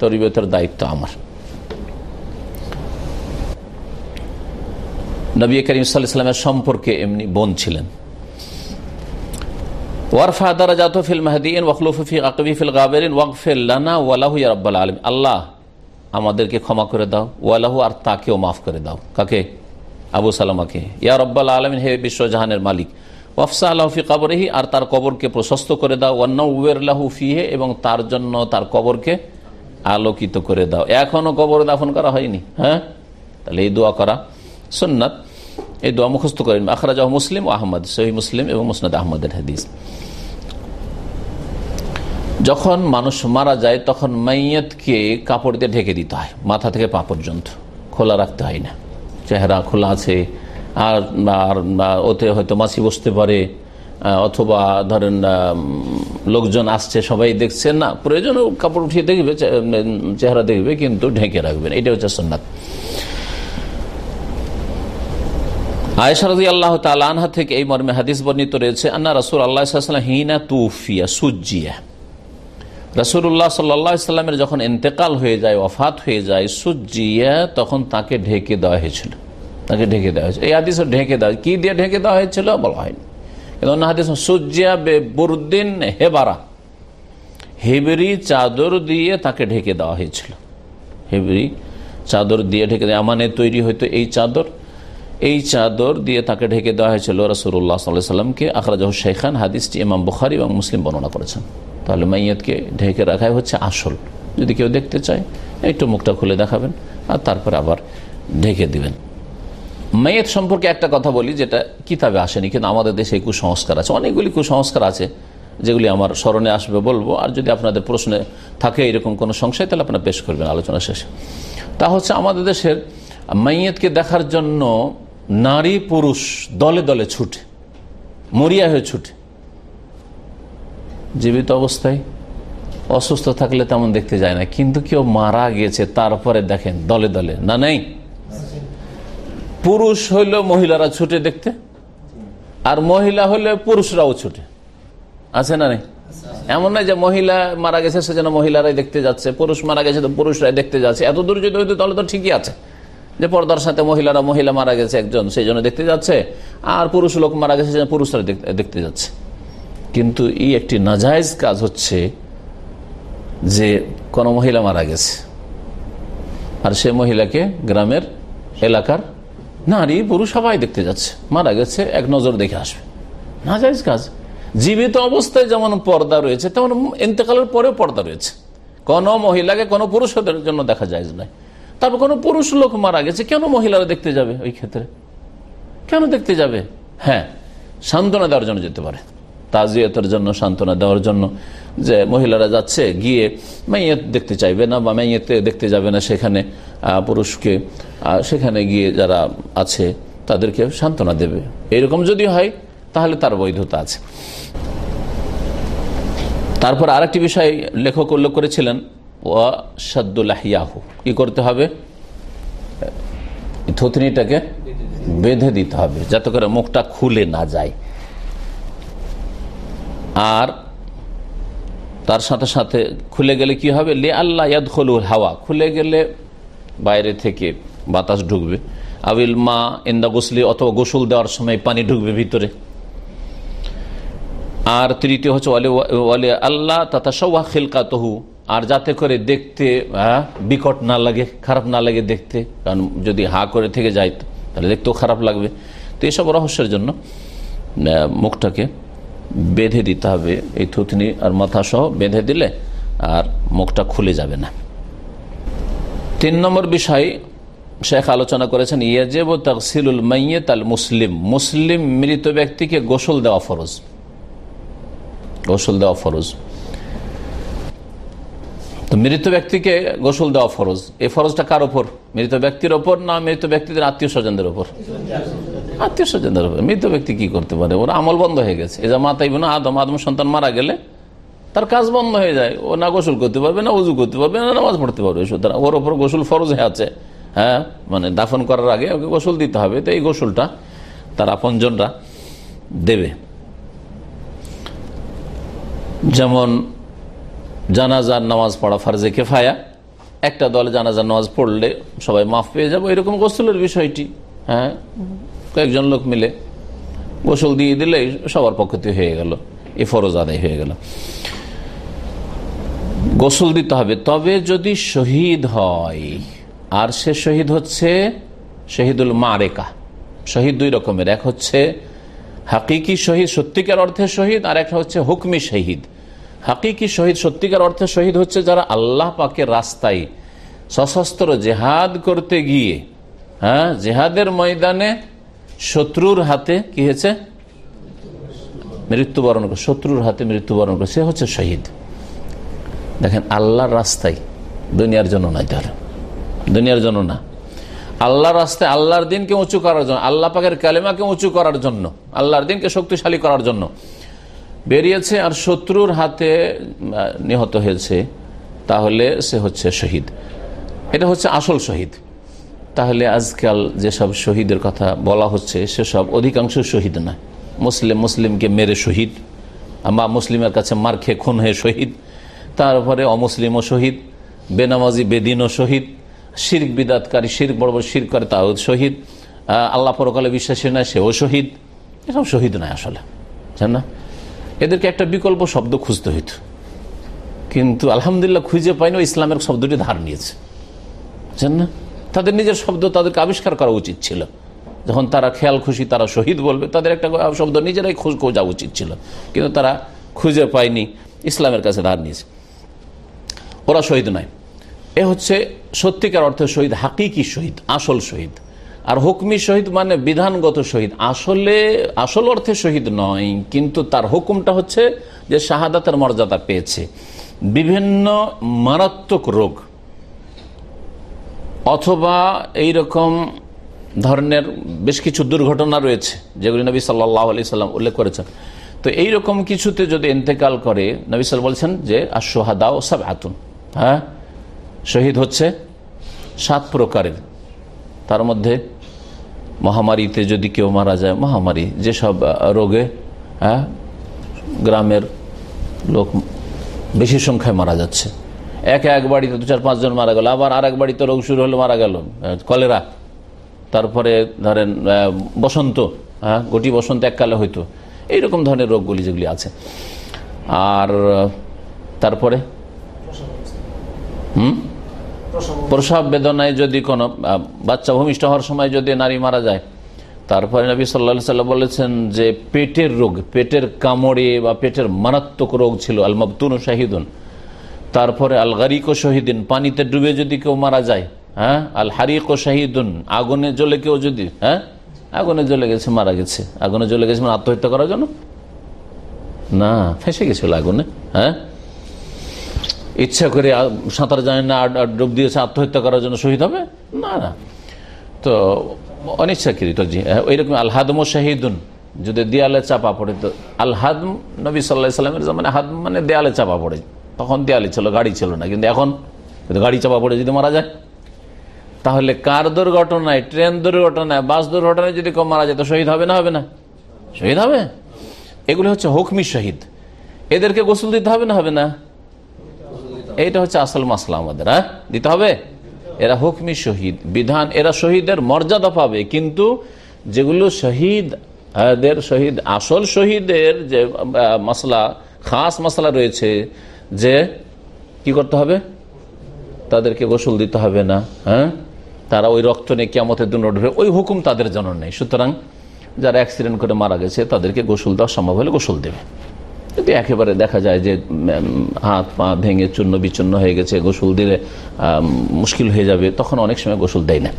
তরিবতের দায়িত্ব আমার। নবী করিম সাল্লামের সম্পর্কে এমনি বোন ছিলেন। ওয়ারফা দারাজাত ফিল মাহদিন ওয়াকলুফি আকবি ফিল গাবেরিন ওয়াকফিল লানা ওয়ালাহু ইয়া রাব্বাল আলামিন। আল্লাহ, আমাদেরকে ক্ষমা করে দাও। ওয়ালাহু আর তাকেও মাফ করে দাও। কাকে? আবু সালামাকে। ইয়া রব্বাল আলমিন, হে বিশ্বজাহানের মালিক, ওয়াফসা আল্লাহফি কবরহি আর তার কবরকে প্রশস্ত করে দাও। ওয়ান্নাউলাহু ফিহে এবং তার জন্য তার কবরকে আলোকিত করে দাও। এখনও কবর দাফন করা হয়নি হ্যাঁ? তাহলে এই দোয়া করা সুন্নাত। এই দোয়া মুখস্থ করেন। আখরাজাহ মুসলিম আহমদ সহি মুসলিম এবং মুসনাদ আহমদের হাদিস। যখন মানুষ মারা যায়, তখন মাইয়াতকে কাপড় দিয়ে ঢেকে দিতে হয়, মাথা থেকে পা পর্যন্ত। খোলা রাখতে হয় না। চেহারা খোলা আছে, আর আর ওতে হয়তো মাছি বসতে পারে অথবা ধরেন লোকজন আসছে, সবাই দেখছে, না প্রয়োজন কাপড় উঠিয়ে দেখবে চেহারা দেখবে, কিন্তু ঢেকে রাখবেন এটা হচ্ছে সন্ন্যাত আয়সারদি আল্লাহ তালহা থেকে এই মর্মে হাদিস বর্ণিত রয়েছে, আন্না রসুল আল্লাহ হিনা তুফিয়া সুজিয়া রসুল্লাহ সাল্লামের যখন ইন্তেকাল হয়ে যায় অফাত হয়ে যায় সুজিয়া তখন তাকে ঢেকে দেওয়া হয়েছিল। তাকে ঢেকে দেওয়া হয়েছিল। এই হাদিস ঢেকে দেওয়া, কি দিয়ে ঢেকে দেওয়া হয়েছিল বলা হয়নি। কিন্তু অন্য হাদিস সুজিয়া বুরদিন হেবারা। হেবরি চাদর দিয়ে তাকে ঢেকে দেওয়া হয়েছিল। হেবরি চাদর দিয়ে ঢেকে দেওয়া মানে তৈরি হয়তো এই চাদর। এই চাদর দিয়ে তাকে ঢেকে দেওয়া হয়েছিল রসুল্লাহ সাল্লাহ সাল্লামকে আখরাজাহ শেখান হাদিসটি ইমাম বুখারি এবং মুসলিম বর্ণনা করেছেন। তাহলে মাইয়াতকে ঢেকে রাখাই হচ্ছে আসল। যদি কেউ দেখতে চায়, একটু মুখটা খুলে দেখাবেন আর তারপর আবার ঢেকে দিবেন। মেয়ের সম্পর্কে একটা কথা বলি, যেটা কিতাবে আসেনি, কিন্তু আমাদের দেশে কুসংস্কার আছে। অনেকগুলি কুসংস্কার আছে, যেগুলি আমার স্মরণে আসবে বলব। আর যদি আপনাদের প্রশ্নে থাকে এরকম কোনো সংশয়, তাহলে আপনারা পেশ করবেন আলোচনা শেষে। তা হচ্ছে আমাদের দেশের মাইয়াতকে দেখার জন্য নারী, পুরুষ দলে দলে ছুটে, মরিয়া হয়ে ছুটে। জীবিত অবস্থায়, অসুস্থ থাকলে তেমন দেখতে যায় না, কিন্তু কেউ মারা গেছে, তারপরে দেখেন দলে দলে, না নেই? পুরুষ হইলে মহিলারা ছুটে দেখতে, আর মহিলা হলে পুরুষরাও ছুটে। আছে না নেই? এমন নয় যে মহিলা মারা গেছে সেজন্য মহিলারাই দেখতে যাচ্ছে, পুরুষ মারা গেছে তো পুরুষরাই দেখতে যাচ্ছে। এত দূর যদি হইতো তাহলে তো ঠিকই আছে। যে পর্দার সাথে মহিলারা মহিলা মারা গেছে একজন, সেই জন্য দেখতে যাচ্ছে, আর পুরুষ লোক মারা গেছে সেজন্য পুরুষরা দেখতে যাচ্ছে। কিন্তু এই একটি নাজায়জ কাজ হচ্ছে যে কোন মহিলা মারা গেছে, আর সে মহিলাকে গ্রামের এলাকার নারী, পুরুষ সবাই দেখতে যাচ্ছে। মারা গেছে, এক নজর দেখে আসবে। নাজায়জ কাজ। জীবিত অবস্থায় যেমন পর্দা রয়েছে, তেমন ইন্তেকালের পরেও পর্দা রয়েছে। কোন মহিলাকে কোনো পুরুষদের জন্য দেখা যায় নয় তারপর কোনো পুরুষ লোক মারা গেছে, কেন মহিলারা দেখতে যাবে ওই ক্ষেত্রে? কেন দেখতে যাবে? হ্যাঁ সান্ত্বনা দেওয়ার জন্য যেতে পারে। তাজিয়তের জন্য, সান্ত্বনা দেওয়ার জন্য যে মহিলারা যাচ্ছে, গিয়ে মাইয়েত দেখতে চাইবে না বা মাইয়েতে দেখতে যাবে না সেখানে পুরুষকে সেখানে গিয়ে যারা আছে তাদেরকে সান্ত্বনা দেবে। এরকম যদি হয়, তাহলে তার বৈধতা আছে। তারপর আরেকটি বিষয় লেখক উল্লেখ করেছিলেন ওয়া সাদ্দুল্লাহিয়াহু কি করতে হবে? থুতনিটাকে বেঁধে দিতে হবে, যাতে করে মুখটা খুলে না যায়। আর তার সাথে সাথে খুলে গেলে কি হবে? লে আল্লাহ ইয়াদুল হাওয়া। খুলে গেলে বাইরে থেকে বাতাস ঢুকবে। আবিল মা ইন্দা গোসলি অথবা গোসল দেওয়ার সময় পানি ঢুকবে ভিতরে। আর তৃতীয় হচ্ছে ওয়ালে আল্লাহ তাতা সৌহা খিলকা তহু আর যাতে করে দেখতে বিকট না লাগে, খারাপ না লাগে দেখতে, কারণ যদি হা করে থেকে যায়, তাহলে দেখতেও খারাপ লাগবে। তো এসব রহস্যের জন্য মুখটাকে বেঁধে দিতে হবে। এই থুতনি আর মাথা সহ বেঁধে দিলে আর মুখটা খুলে যাবে না। তিন নম্বর বিষয়, শেখ আলোচনা করেছেন, ইয়াজেব তকসিলুল মাইয়েত আল মুসলিম। মুসলিম মৃত ব্যক্তিকে গোসল দেওয়া ফরজ। গোসল দেওয়া ফরজ। তো মৃত ব্যক্তিকে গোসল দেওয়া ফরজ। এই ফরজটা কার ওপর? মৃত ব্যক্তির ওপর না মৃত ব্যক্তিদের আত্মীয় স্বজনদের ওপর? আত্মীয় স্বজনদের ওপর। মৃত ব্যক্তি কি করতে পারে? ওরা আমল বন্ধ হয়ে গেছে। যে মাতাই বোন আদম আদম সন্তান মারা গেলে তার কাজ বন্ধ হয়ে যায়। ও না গোসল করতে পারবে, না উজু করতে পারবে, না নামাজ পড়তে পারবে। সুতরাং ওর ওপর গোসল ফরজ হয়ে আছে। হ্যাঁ মানে দাফন করার আগে ওকে গোসল দিতে হবে। তো এই গোসলটা তার আপনজনরা দেবে। যেমন জানাজার নামাজ পড়া ফার্জে কেফায়া। একটা দল জানাজার নামাজ পড়লে সবাই মাফ পেয়ে যাব এরকম গোসলের বিষয়টি হ্যাঁ? কয়েকজন লোক মিলে গোসল দিয়ে দিলে সবার পক্ষতে হয়ে গেল, এ ফরজ আদায় হয়ে গেল। গোসল দিতে হবে, তবে যদি শহীদ হয়, আর সে শহীদ হচ্ছে শহীদুল মারেকা। শহীদ দুই রকমের, এক হচ্ছে হাকিকি শহীদ, সত্যিকার অর্থে শহীদ, আর একটা হচ্ছে হুকমি শহীদ। হাকিকি শহীদ, সত্যিকার অর্থে শহীদ হচ্ছে যারা আল্লাহ পাকের রাস্তায় সশস্ত্র জেহাদ করতে গিয়ে হ্যাঁ জেহাদের ময়দানে শত্রুর হাতে কি হয়েছে? মৃত্যুবরণ করে, শত্রুর হাতে মৃত্যুবরণ করে। সে হচ্ছে শহীদ। দেখেন, আল্লাহর রাস্তায় দুনিয়ার জন্য নয় তাহলে। দুনিয়ার জন্য না। আল্লাহর রাস্তায় আল্লাহর দিনকে উঁচু করার জন্য, আল্লাহ পাকের কালেমাকে উঁচু করার জন্য, আল্লাহর দিনকে শক্তিশালী করার জন্য। বেরিয়েছে আর শত্রুর হাতে নিহত হয়েছে, তাহলে সে হচ্ছে শহীদ। এটা হচ্ছে আসল শহীদ। তাহলে আজকাল যেসব শহীদের কথা বলা হচ্ছে, সেসব অধিকাংশ শহীদ নয় মুসলিম মুসলিমকে মেরে শহীদ বা মুসলিমের কাছে মার খেয়ে খুন হয়ে শহীদ, তারপরে অমুসলিমও শহীদ, বেনামাজি বেদিনও শহীদ, শির্ক বিদাতকারী, শির্ক বড় বড় শির করে তাও শহীদ আল্লাহ পরকালে বিশ্বাসী নয়, সেও শহীদ। এসব শহীদ নয় আসলে, জান না? এদেরকে একটা বিকল্প শব্দ খুঁজতে হইত। কিন্তু আলহামদুলিল্লাহ খুঁজে পাইনি ইসলামের শব্দটি ধার নিয়েছে। জান না? তাদের নিজের শব্দ তাদেরকে আবিষ্কার করা উচিত ছিল। যখন তারা খেয়াল খুশি তারা শহীদ বলবে, তাদের একটা শব্দ নিজেরাই খোঁজ খোঁজা উচিত ছিল। কিন্তু তারা খুঁজে পায়নি, ইসলামের কাছে ধার নিয়েছে। ওরা শহীদ নয়। এ হচ্ছে সত্যিকার অর্থে শহীদ, হাকিকি শহীদ, আসল শহীদ। আর হুকমি শহীদ মানে বিধানগত শহীদ। আসলে, আসল অর্থে শহীদ নয়, কিন্তু তার হুকুমটা হচ্ছে যে শাহাদাতের মর্যাদা পেয়েছে। বিভিন্ন মারাত্মক রোগ, অথবা এই রকম ধরনের বেশ কিছু দুর্ঘটনা রয়েছে, যেগুলি নবী সাল্লাহ আলি সাল্লাম উল্লেখ করেছেন। তো এই রকম কিছুতে যদি ইন্তেকাল করে, নবী সাল বলছেন যে আশোহাদা ও সব আতুন হ্যাঁ? শহীদ হচ্ছে সাত প্রকারের। তার মধ্যে মহামারীতে যদি কেউ মারা যায়, মহামারী, যেসব রোগে হ্যাঁ গ্রামের লোক বেশি সংখ্যায় মারা যাচ্ছে। এক এক বাড়িতে দু চার পাঁচজন মারা গেল, আবার আর এক বাড়িতে রোগ শুরু হলে মারা গেল। কলেরা। তারপরে ধরেন বসন্ত হ্যাঁ গটি বসন্ত এককালে হইতো। এইরকম ধরনের রোগগুলি যেগুলি আছে। আর তারপরে? হুম? প্রসব বেদনায় যদি কোনো বাচ্চা ভূমিষ্ঠ হওয়ার সময় যদি নারী মারা যায়, তারপরে নবী সাল্লা সাল্লাম বলেছেন যে পেটের রোগ, পেটের কামড়ে বা পেটের মারাত্মক রোগ ছিল আল মবতুন শাহিদুন। তারপরে আল গারিক ও শহীদিন, পানিতে ডুবে যদি কেউ মারা যায় হ্যাঁ? আল হারিক ও শাহিদুন, আগুনে জ্বলে কেউ যদি হ্যাঁ? আগুনে জ্বলে গেছে, মারা গেছে। আগুনে জ্বলে গেছে মানে আত্মহত্যা করার জন্য? না, ফেসে গেছিল আগুনে হ্যাঁ? ইচ্ছা করে সাঁতার জানে না ডুব দিয়েছে, আত্মহত্যা করার জন্য শহীদ হবে? না না। তো অনিচ্ছাকৃত জি ওইরকম আলহাদম শাহিদুন, যদি দেয়ালে চাপা পড়ে, তো আলহাদম নবী সাল্লাহ সাল্লামের মানে হাদম মানে দেয়ালে চাপা পড়ে। তখন দেয়ালে ছিল, গাড়ি ছিল না, কিন্তু এখন গাড়ি চাপা পড়ে, যদি মারা যায়? তাহলে কার দুর্ঘটনায়, ট্রেন দুর্ঘটনায়, বাস দুর্ঘটনায় যদি কেউ মারা যায়, তো শহীদ হবে না হবে না? শহীদ হবে? এগুলো হচ্ছে হুকমি শহীদ। এদেরকে গোসল দিতে হবে না হবে না? এইটা হচ্ছে আসল মাসলা আমাদের হ্যাঁ? দিতে হবে? এরা হুকমি শহীদ। বিধান, এরা শহীদের মর্যাদা পাবে, কিন্তু যেগুলো শহীদ, এদের শহীদ, আসল শহীদের যে মশলা খাস মশলা রয়েছে, যে কি করতে হবে? তাদেরকে গোসল দিতে হবে না হ্যাঁ? তারা ওই রক্ত নিয়ে কেমতের দিন উঠবে, ওই হুকুম তাদের জন্য নেই। সুতরাং যারা অ্যাক্সিডেন্ট করে মারা গেছে, তাদেরকে গোসল দেওয়া সম্ভব হলে গোসল দেবে। যদি একেবারে দেখা যায় যে হাত, পা ভেঙে চূর্ণ বিচূর্ণ হয়ে গেছে, গোসল দিলে মুশকিল হয়ে যাবে, তখন অনেক সময় গোসল দেয় না।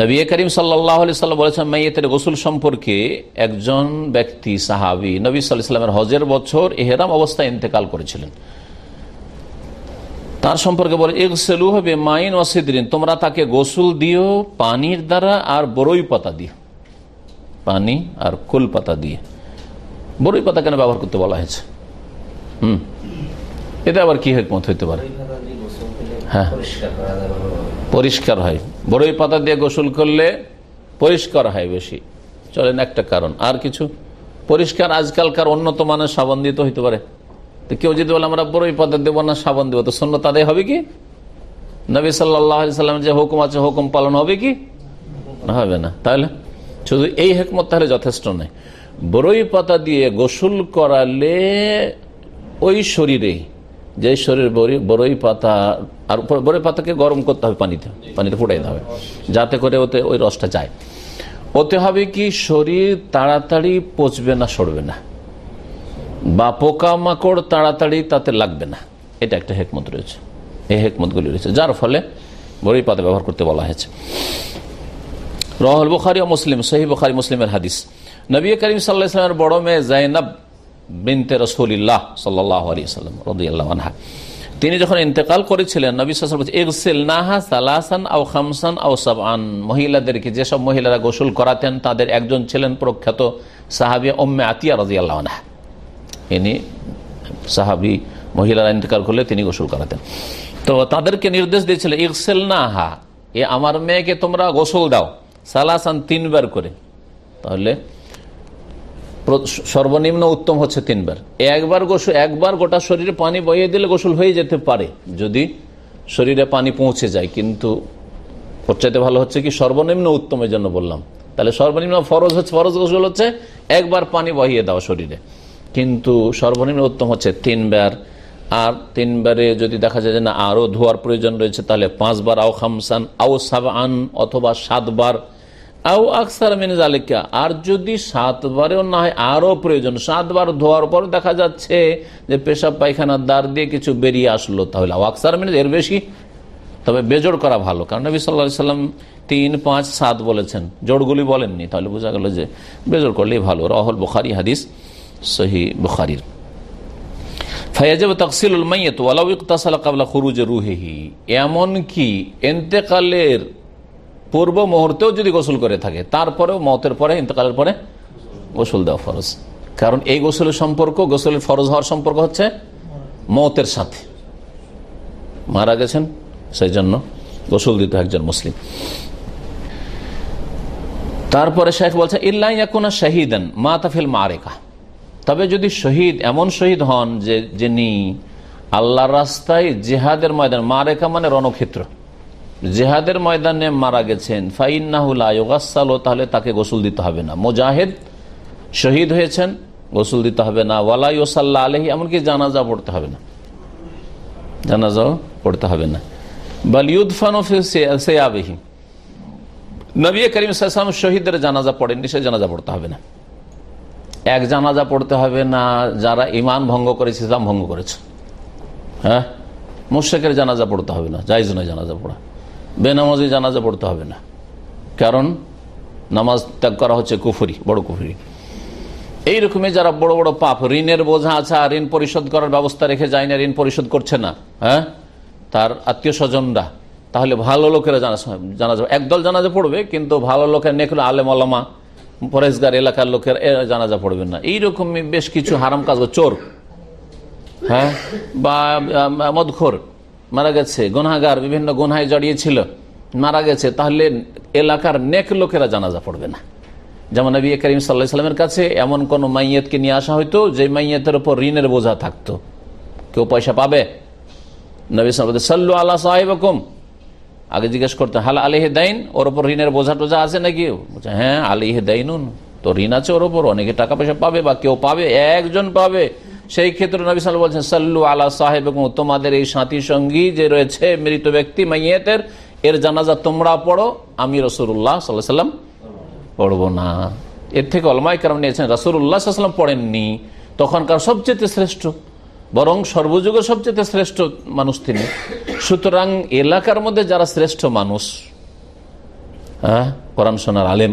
নবী করিম সাল্লাহ সাল্লাম বলেছেন, মাইয়েতের গোসল সম্পর্কে একজন ব্যক্তি, সাহাবি, নবী সাল্লামের হজের বছর এহেরাম অবস্থায় ইন্তেকাল করেছিলেন। তার সম্পর্কে বলে এক সেলু হবে মাইন অসিদ্রিন তোমরা তাকে গোসল দিও পানির দ্বারা আর বরই পাতা দিও। পানি আর কুল পাতা দিয়ে। বরই পাতা কেন ব্যবহার করতে বলা হয়েছে? হুম। এটা আবার কি হেকমত হইতে পারে? হ্যাঁ। পরিষ্কার হয়। বড়ই পাতা দিয়ে গোসল করলে পরিষ্কার হয় বেশি। চলেন একটা কারণ। আর কিছু? পরিষ্কার আজকালকার উন্নত মানের সাবান দিতে হইতে পারে। তো কেউ যদি বলে, আমরা বড়ই পাতা দেবো না, সাবান দেবো তো শূন্য তাদের হবে কি? নবী সাল্লাহ সাল্লাম যে হুকুম আছে, হুকুম পালন হবে কি? হবে না। তাহলে? শুধু এই হেকমত তাহলে যথেষ্ট নয়। বরই পাতা দিয়ে গোসল করালে ওই শরীরে, যে শরীর বরই পাতা, আর বরই পাতাকে গরম করতে হবে পানিতে পানিতে ফুটাইতে হবে, যাতে করে ওতে ওই রসটা যায়। ওতে হবে কি, শরীর তাড়াতাড়ি পচবে না, সরবে না। বা পোকামাকড় তাড়াতাড়ি তাতে লাগবে না। এটা একটা হেকমত রয়েছে। এই হেকমতগুলি রয়েছে। যার ফলে বরই পাতা ব্যবহার করতে বলা হয়েছে। রহল বুখারি ও মুসলিম সহি বুখারি, মুসলিমের হাদিস। নবী করিম সাল্লাহ ইসলামের বড় মেয়ে জাইনাব বিনতে রসুলিল্লাহ সাল্লাম রদিয়াল্লাহ তিনি যখন ইন্তেকাল করেছিলেন, নবী নাহা সালাসান আও খামসান আও সাবান মহিলাদেরকে যেসব মহিলারা গোসল করাতেন, তাদের একজন ছিলেন প্রখ্যাত সাহাবি ওম্মে আতিয়া রাজিয়াল্লাহ ইনি সাহাবি মহিলারা ইন্তেকাল করলে তিনি গোসল করাতেন। তো তাদেরকে নির্দেশ দিয়েছিলেন ইকসেল নাহা এ আমার মেয়েকে তোমরা গোসল দাও। সালাসান তিনবার করে। তাহলে সর্বনিম্ন উত্তম হচ্ছে তিনবার। একবার গোসল একবার গোটা শরীরে পানি বইয়ে দিলে গোসল হয়ে যেতে পারে, যদি শরীরে পানি পৌঁছে যায়। কিন্তু ওর ভালো হচ্ছে কি সর্বনিম্ন উত্তমের জন্য বললাম। তাহলে সর্বনিম্ন ফরজ হচ্ছে ফরজ গোসল হচ্ছে একবার পানি বহিয়ে দেওয়া শরীরে। কিন্তু সর্বনিম্ন উত্তম হচ্ছে তিনবার। আর তিনবারে যদি দেখা যায় যে না, আরও ধোয়ার প্রয়োজন রয়েছে, তাহলে পাঁচবার, আও খামসান, আও সাবান অথবা সাতবার, আও আকসার মেনে জালিকা আর যদি সাতবারেও না হয়, আরও প্রয়োজন। সাতবার ধোয়ার পর দেখা যাচ্ছে যে পেশাব পায়খানার দ্বার দিয়ে কিছু বেরিয়ে আসলো, তাহলে আও আকসার মেনে এর বেশি। তবে বেজোড় করা ভালো, কারণ নবী সাল্লা সাল্লাম তিন, পাঁচ, সাত বলেছেন। জোড়গুলি বলেননি, তাহলে বোঝা গেল যে বেজোড় করলেই ভালো। রহল বুখারি, হাদিস সহি বুখারির। ফায়াজব তকসিলুল মাইয়ত ওয়ালাউ ইকতাসালা কাবলা খুরুজ রুহিহি। এমন কি এন্তেকালের পূর্ব মুহূর্তেও যদি গোসল করে থাকে, তারপরেও মতের পরে ইন্তকালের পরে গোসল দেওয়া ফরজ। কারণ এই গোসলের সম্পর্ক, গোসলের ফরজ হওয়ার সম্পর্ক হচ্ছে মতের সাথে। মারা গেছেন সেই জন্য গোসল দিত একজন মুসলিম। তারপরে শেখ বলছে ইল্লাইয়াকুনা শাহিদান মা তাফিল মারেকা। তবে যদি শহীদ, এমন শহীদ হন যে যিনি আল্লাহর রাস্তায় জেহাদের ময়দান, মারেকা মানে রণক্ষেত্র। জেহাদের ময়দানে মারা গেছেন। ফাইন্নাহুল্লাহ তাহলে তাকে গোসল দিতে হবে না। মোজাহেদ শহীদ হয়েছেন, গোসল দিতে হবে না। ওয়ালাই ওসাল্লাহ আলহি এমনকি জানাজা পড়তে হবে না। জানাজাও পড়তে হবে না। বালিউদ্ফানফি নবী করিম সাল্লাম শহীদের জানাজা পড়েননি, সে জানাজা পড়তে হবে না। এক জানাজা পড়তে হবে না, যারা ইমান ভঙ্গ করেছে, ইসলাম ভঙ্গ করেছে। হ্যাঁ? মুশেকের জানাজা পড়তে হবে না যাইজ নয় জানাজা পড়া। বেনামাজি জানাজা পড়তে হবে না। কারণ নামাজ ত্যাগ করা হচ্ছে কুফুরি, বড় কুফুরি। এই এইরকমই যারা বড় বড় পাপ, ঋণের বোঝা আছে আর ঋণ পরিশোধ করার ব্যবস্থা রেখে যায় না, ঋণ পরিশোধ করছে না হ্যাঁ? তার আত্মীয় স্বজনরা, তাহলে ভালো লোকেরা জানা জানাজা, একদল জানাজা পড়বে, কিন্তু ভালো লোকের নেকলো আলেম, আলামা পরেশগার এলাকার লোকের জানাজা পড়বেন না। এইরকম বেশ কিছু হারাম কাজ চোর হ্যাঁ? বা মদখোর, মারা গেছে। গুনাগার বিভিন্ন গুনহায় জড়িয়েছিল, মারা গেছে। তাহলে এলাকার নেক লোকেরা জানাজা পড়বে না। যেমন নবী করিম সাল্লাহ সাল্লামের কাছে এমন কোন মাইয়েতকে নিয়ে আসা হইতো, যে মাইয়েতের উপর ঋণের বোঝা থাকতো। কেউ পয়সা পাবে? নবী সাল্লু আল্লাহ সাহেবকম। আগে জিজ্ঞেস করতে, হাল আলিহে দাইন? ওর ওপর ঋণের বোঝা টোঝা আছে নাকি? হ্যাঁ আলিহে দাইনুন। তো ঋণ আছে ওর ওপর অনেকে টাকা পয়সা পাবে বা কেউ পাবে, একজন পাবে। সেই ক্ষেত্রে নবী সাল বলছেন, সাল্লু আলা সাহেব এবং তোমাদের এই সাথী সঙ্গী যে রয়েছে, মৃত ব্যক্তি, মাইয়েতের, এর জানাজা তোমরা পড়ো, আমি রসুল্লাহ সাল্লাহ সাল্লাম পড়ব না। এর থেকে অলমাই কারণ নিয়েছেন রসুল্লাহ সাল্লাম পড়েননি। তখনকার সবচেয়ে শ্রেষ্ঠ বরং সর্বযুগের সবচেয়ে শ্রেষ্ঠ মানুষ তিনি। সুতরাং এলাকার মধ্যে যারা শ্রেষ্ঠ মানুষ হ্যাঁ কোরআন শোনার আলেম,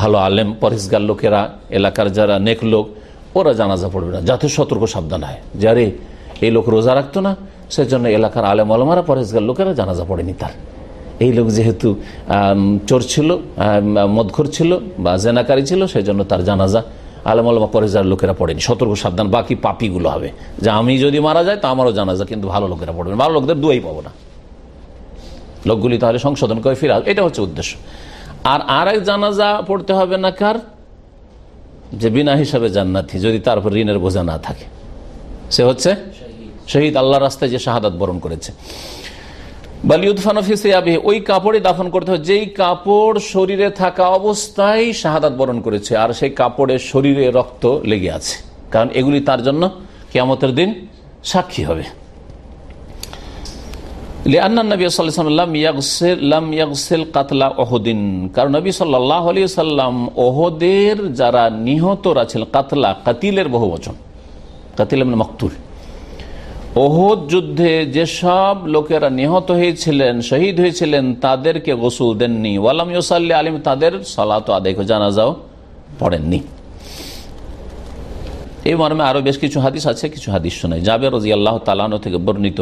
ভালো আলেম পরিষ্কার লোকেরা, এলাকার যারা নেক লোক, ওরা জানাজা পড়বে না। যাতে সতর্ক সাবধান হয়। যারে এই লোক রোজা রাখতো না, সেজন্য এলাকার আলেম আলমারা পরেশগার লোকেরা জানাজা পড়েনি তার। এই লোক যেহেতু চোর ছিল মদখর ছিল বা জেনাকারী ছিল সেই জন্য তার জানাজা আলম আলমা পরেশগার লোকেরা পড়েনি। সতর্ক, সাবধান, বাকি পাপিগুলো হবে। যে আমি যদি মারা যায় তা আমারও জানাজা, কিন্তু ভালো লোকেরা পড়বে। ভালো লোকদের দুয়াই পাবো না। লোকগুলি তাহলে সংশোধন করে ফিরে এটা হচ্ছে উদ্দেশ্য। আর আর এক জানাজা পড়তে হবে না কার? যে বিনা হিসাবে জান্নাতি, যদি তার উপর ঋণের বোঝা না থাকে। সে হচ্ছে শহীদ। আল্লাহ রাস্তায় যে শাহাদাত বরণ করেছে। ওই কাপড়ে দাফন করতে হবে যেই কাপড় শরীরে থাকা অবস্থায় শাহাদাত বরণ করেছে, আর সেই কাপড়ের শরীরে রক্ত লেগে আছে। কারণ এগুলি তার জন্য কেয়ামতের দিন সাক্ষী হবে। কারণ নবী সাল্লাম ওহদের যারা নিহতরা ছিলেন, কাতলা, কাতিলের বহু বচন কাতিল মকতুল। ওহদ যুদ্ধে যেসব লোকেরা নিহত হয়েছিলেন, শহীদ হয়েছিলেন, তাদেরকে গোসল দেননি। ওয়ালাম ইউসাল্লি আলিম, তাদের সলাত আদায় জানাজাও পড়েননি। এই মর্মে আরও বেশ কিছু হাদিস আছে, কিছু হাদিস শোনায় জাবের রাজি আল্লাহ তালানো থেকে বর্ণিত,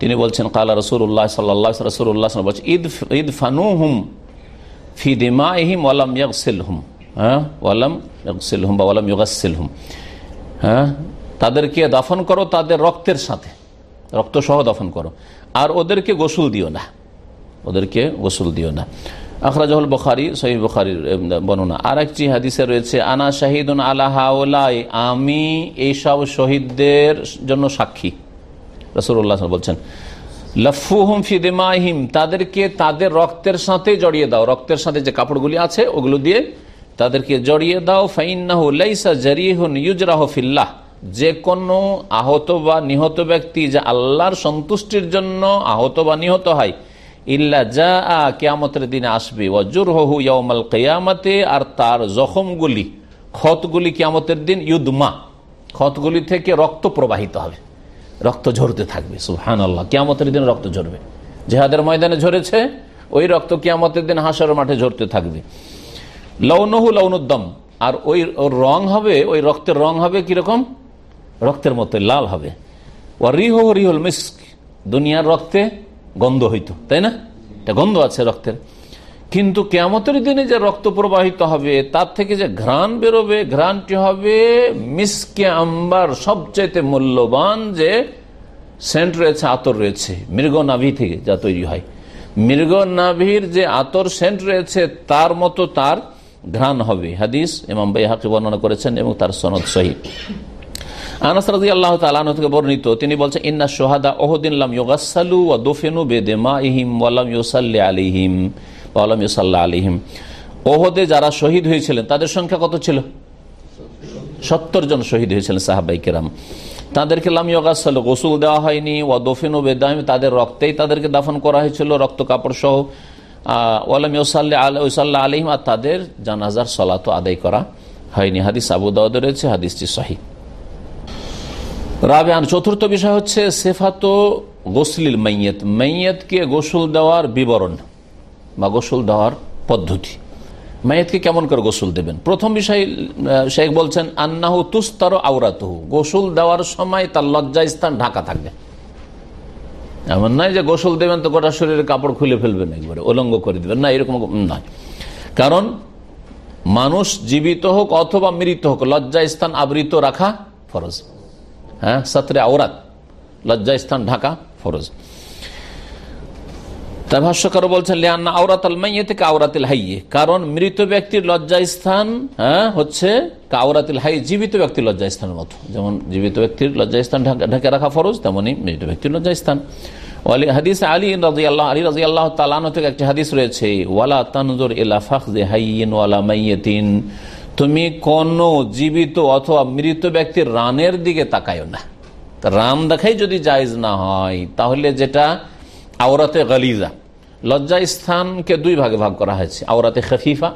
তিনি বলছেন, কালা রসুল্লাহ সাল্লাহ রসুল্লাহ বলছেন ঈদ ঈদ ফানু হুম ফি দিমা এহিম ওয়ালাম ইয়াকসিল হুম হ্যাঁ ওয়ালাম ইয়াকসিল হুম বা ওয়ালাম ইউগাসিল হুম হ্যাঁ তাদেরকে দাফন করো তাদের রক্তের সাথে। রক্ত সহ দাফন করো। আর ওদেরকে গোসল দিও না। ওদেরকে গোসল দিও না। আখরাজহুল বখারি সহি বখারির বর্ণনা। আর একটি হাদিসে রয়েছে, আনা শাহিদুন আলাহাউলাই আমি এইসব শহীদদের জন্য সাক্ষী। রসুল্লাহ বলছেন, লফুহুম ফিদেমাহিম তাদেরকে তাদের রক্তের সাথে জড়িয়ে দাও। রক্তের সাথে যে কাপড়গুলি আছে, ওগুলো দিয়ে তাদেরকে জড়িয়ে দাও। ফাইন্নাহু লাইসা জারিহুন ইউজরাহ ফিল্লাহ। যে কোনো আহত বা নিহত ব্যক্তি যা আল্লাহর সন্তুষ্টির জন্য আহত বা নিহত হয়, ইল্লা যা কেয়ামতের দিনে আসবে। ওয়াজুর হহু ইয়ামাল কেয়ামতে, আর তার জখমগুলি, ক্ষতগুলি কেয়ামতের দিন ইউদমা, ক্ষতগুলি থেকে রক্ত প্রবাহিত হবে। রক্ত ঝরতে থাকবে সুহান আল্লাহ কেয়ামতের দিন রক্ত ঝরবে। জেহাদের ময়দানে ঝরেছে, ওই রক্ত কেয়ামতের দিন হাসার মাঠে ঝরতে থাকবে। লৌনহু লৌনুদ্দম আর ওই রং হবে, ওই রক্তের রং হবে কীরকম? রক্তের মতো লাল হবে। ও রিহ রিহল মিস্ক। দুনিয়ার রক্তে গন্ধ হইতো, তাই না? এটা গন্ধ আছে রক্তের। কিন্তু কেমতের দিনে যে রক্ত প্রবাহিত হবে, তার থেকে যে ঘ্রাণ বেরোবে, ঘ্রাণটি হবে মিসকে আম্বার সবচাইতে মূল্যবান যে সেন্ট রয়েছে, আতর রয়েছে, মৃগ নাভি থেকে যা তৈরি হয়। মৃগ নাভির যে আতর সেন্ট রয়েছে, তার মতো তার ঘ্রাণ হবে। হাদিস ভাই হাকে বর্ণনা করেছেন এবং তার সনদ সহিত আল্লাহ বর্ণিত, তিনি ইন্না সোহাদা ও ইহিম ওয়ালাম আলিহিম ওয়ালাম আলিহিম ওহদে যারা শহীদ হয়েছিলেন, তাদের সংখ্যা কত ছিল? সত্তর জন শহীদ হয়েছিলেন সাহাবাই কেরাম। তাদেরকে লাম ইয়োগাসাল গোসুল দেওয়া হয়নি ও দোফেনু বেদাম তাদের রক্তেই তাদেরকে দাফন করা হয়েছিল, রক্ত কাপড় সহ। ওয়ালাম আর তাদের জানাজার সলাত আদায় করা হয়নি। হাদিস আবু রয়েছে, হাদিসটি সহি। রাবেয়ান, চতুর্থ বিষয় হচ্ছে সেফাত গোসলিল মাইয়েত মাইয়েতকে গোসল দেওয়ার বিবরণ বা গোসল দেওয়ার পদ্ধতি। মাইয়েতকে কেমন করে গোসল দেবেন? প্রথম বিষয় শেখ বলছেন, আন্নাহু তুস্তার আওরাতহু। গোসল দেওয়ার সময় তার লজ্জা স্থান ঢাকা থাকবে এমন নয় যে গোসল দেবেন তো গোটা শরীরের কাপড় খুলে ফেলবেন একবারে, উলঙ্গ করে দেবেন। না, এরকম নয়। কারণ মানুষ জীবিত হোক অথবা মৃত হোক লজ্জা স্থান আবৃত রাখা ফরজ। হ্যাঁ সাতরে লজ্জা স্থান ঢাকা, ফরজ। তাই ভাষ্যকার বলছেন লিয়ান্না আওরাত আলমাইয়ে থেকে আওরাতিল হাইয়ে কারণ মৃত ব্যক্তির লজ্জা স্থান হ্যাঁ হচ্ছে আওরাতিল হাই জীবিত ব্যক্তির লজ্জা স্থানের মতো। যেমন জীবিত ব্যক্তির লজ্জা স্থান ঢাকে রাখা ফরজ তেমনই মৃত ব্যক্তির লজ্জা স্থান হাদিস আলী আল্লাহ আলী রাজি আল্লাহ তালানো থেকে একটি হাদিস রয়েছে, ওয়ালা তানজুর ইলা ফাখজে হাইয়িন ওয়ালা মাইয়েতিন। তুমি কোন জীবিত অথবা মৃত ব্যক্তির রানের দিকে তাকায় না। রান দেখাই যদি জায়জ না হয়, তাহলে যেটা আওরাতে গালিজা। লজ্জা স্থানকে দুই ভাগে ভাগ করা হয়েছে, আওরাতে খফিফা,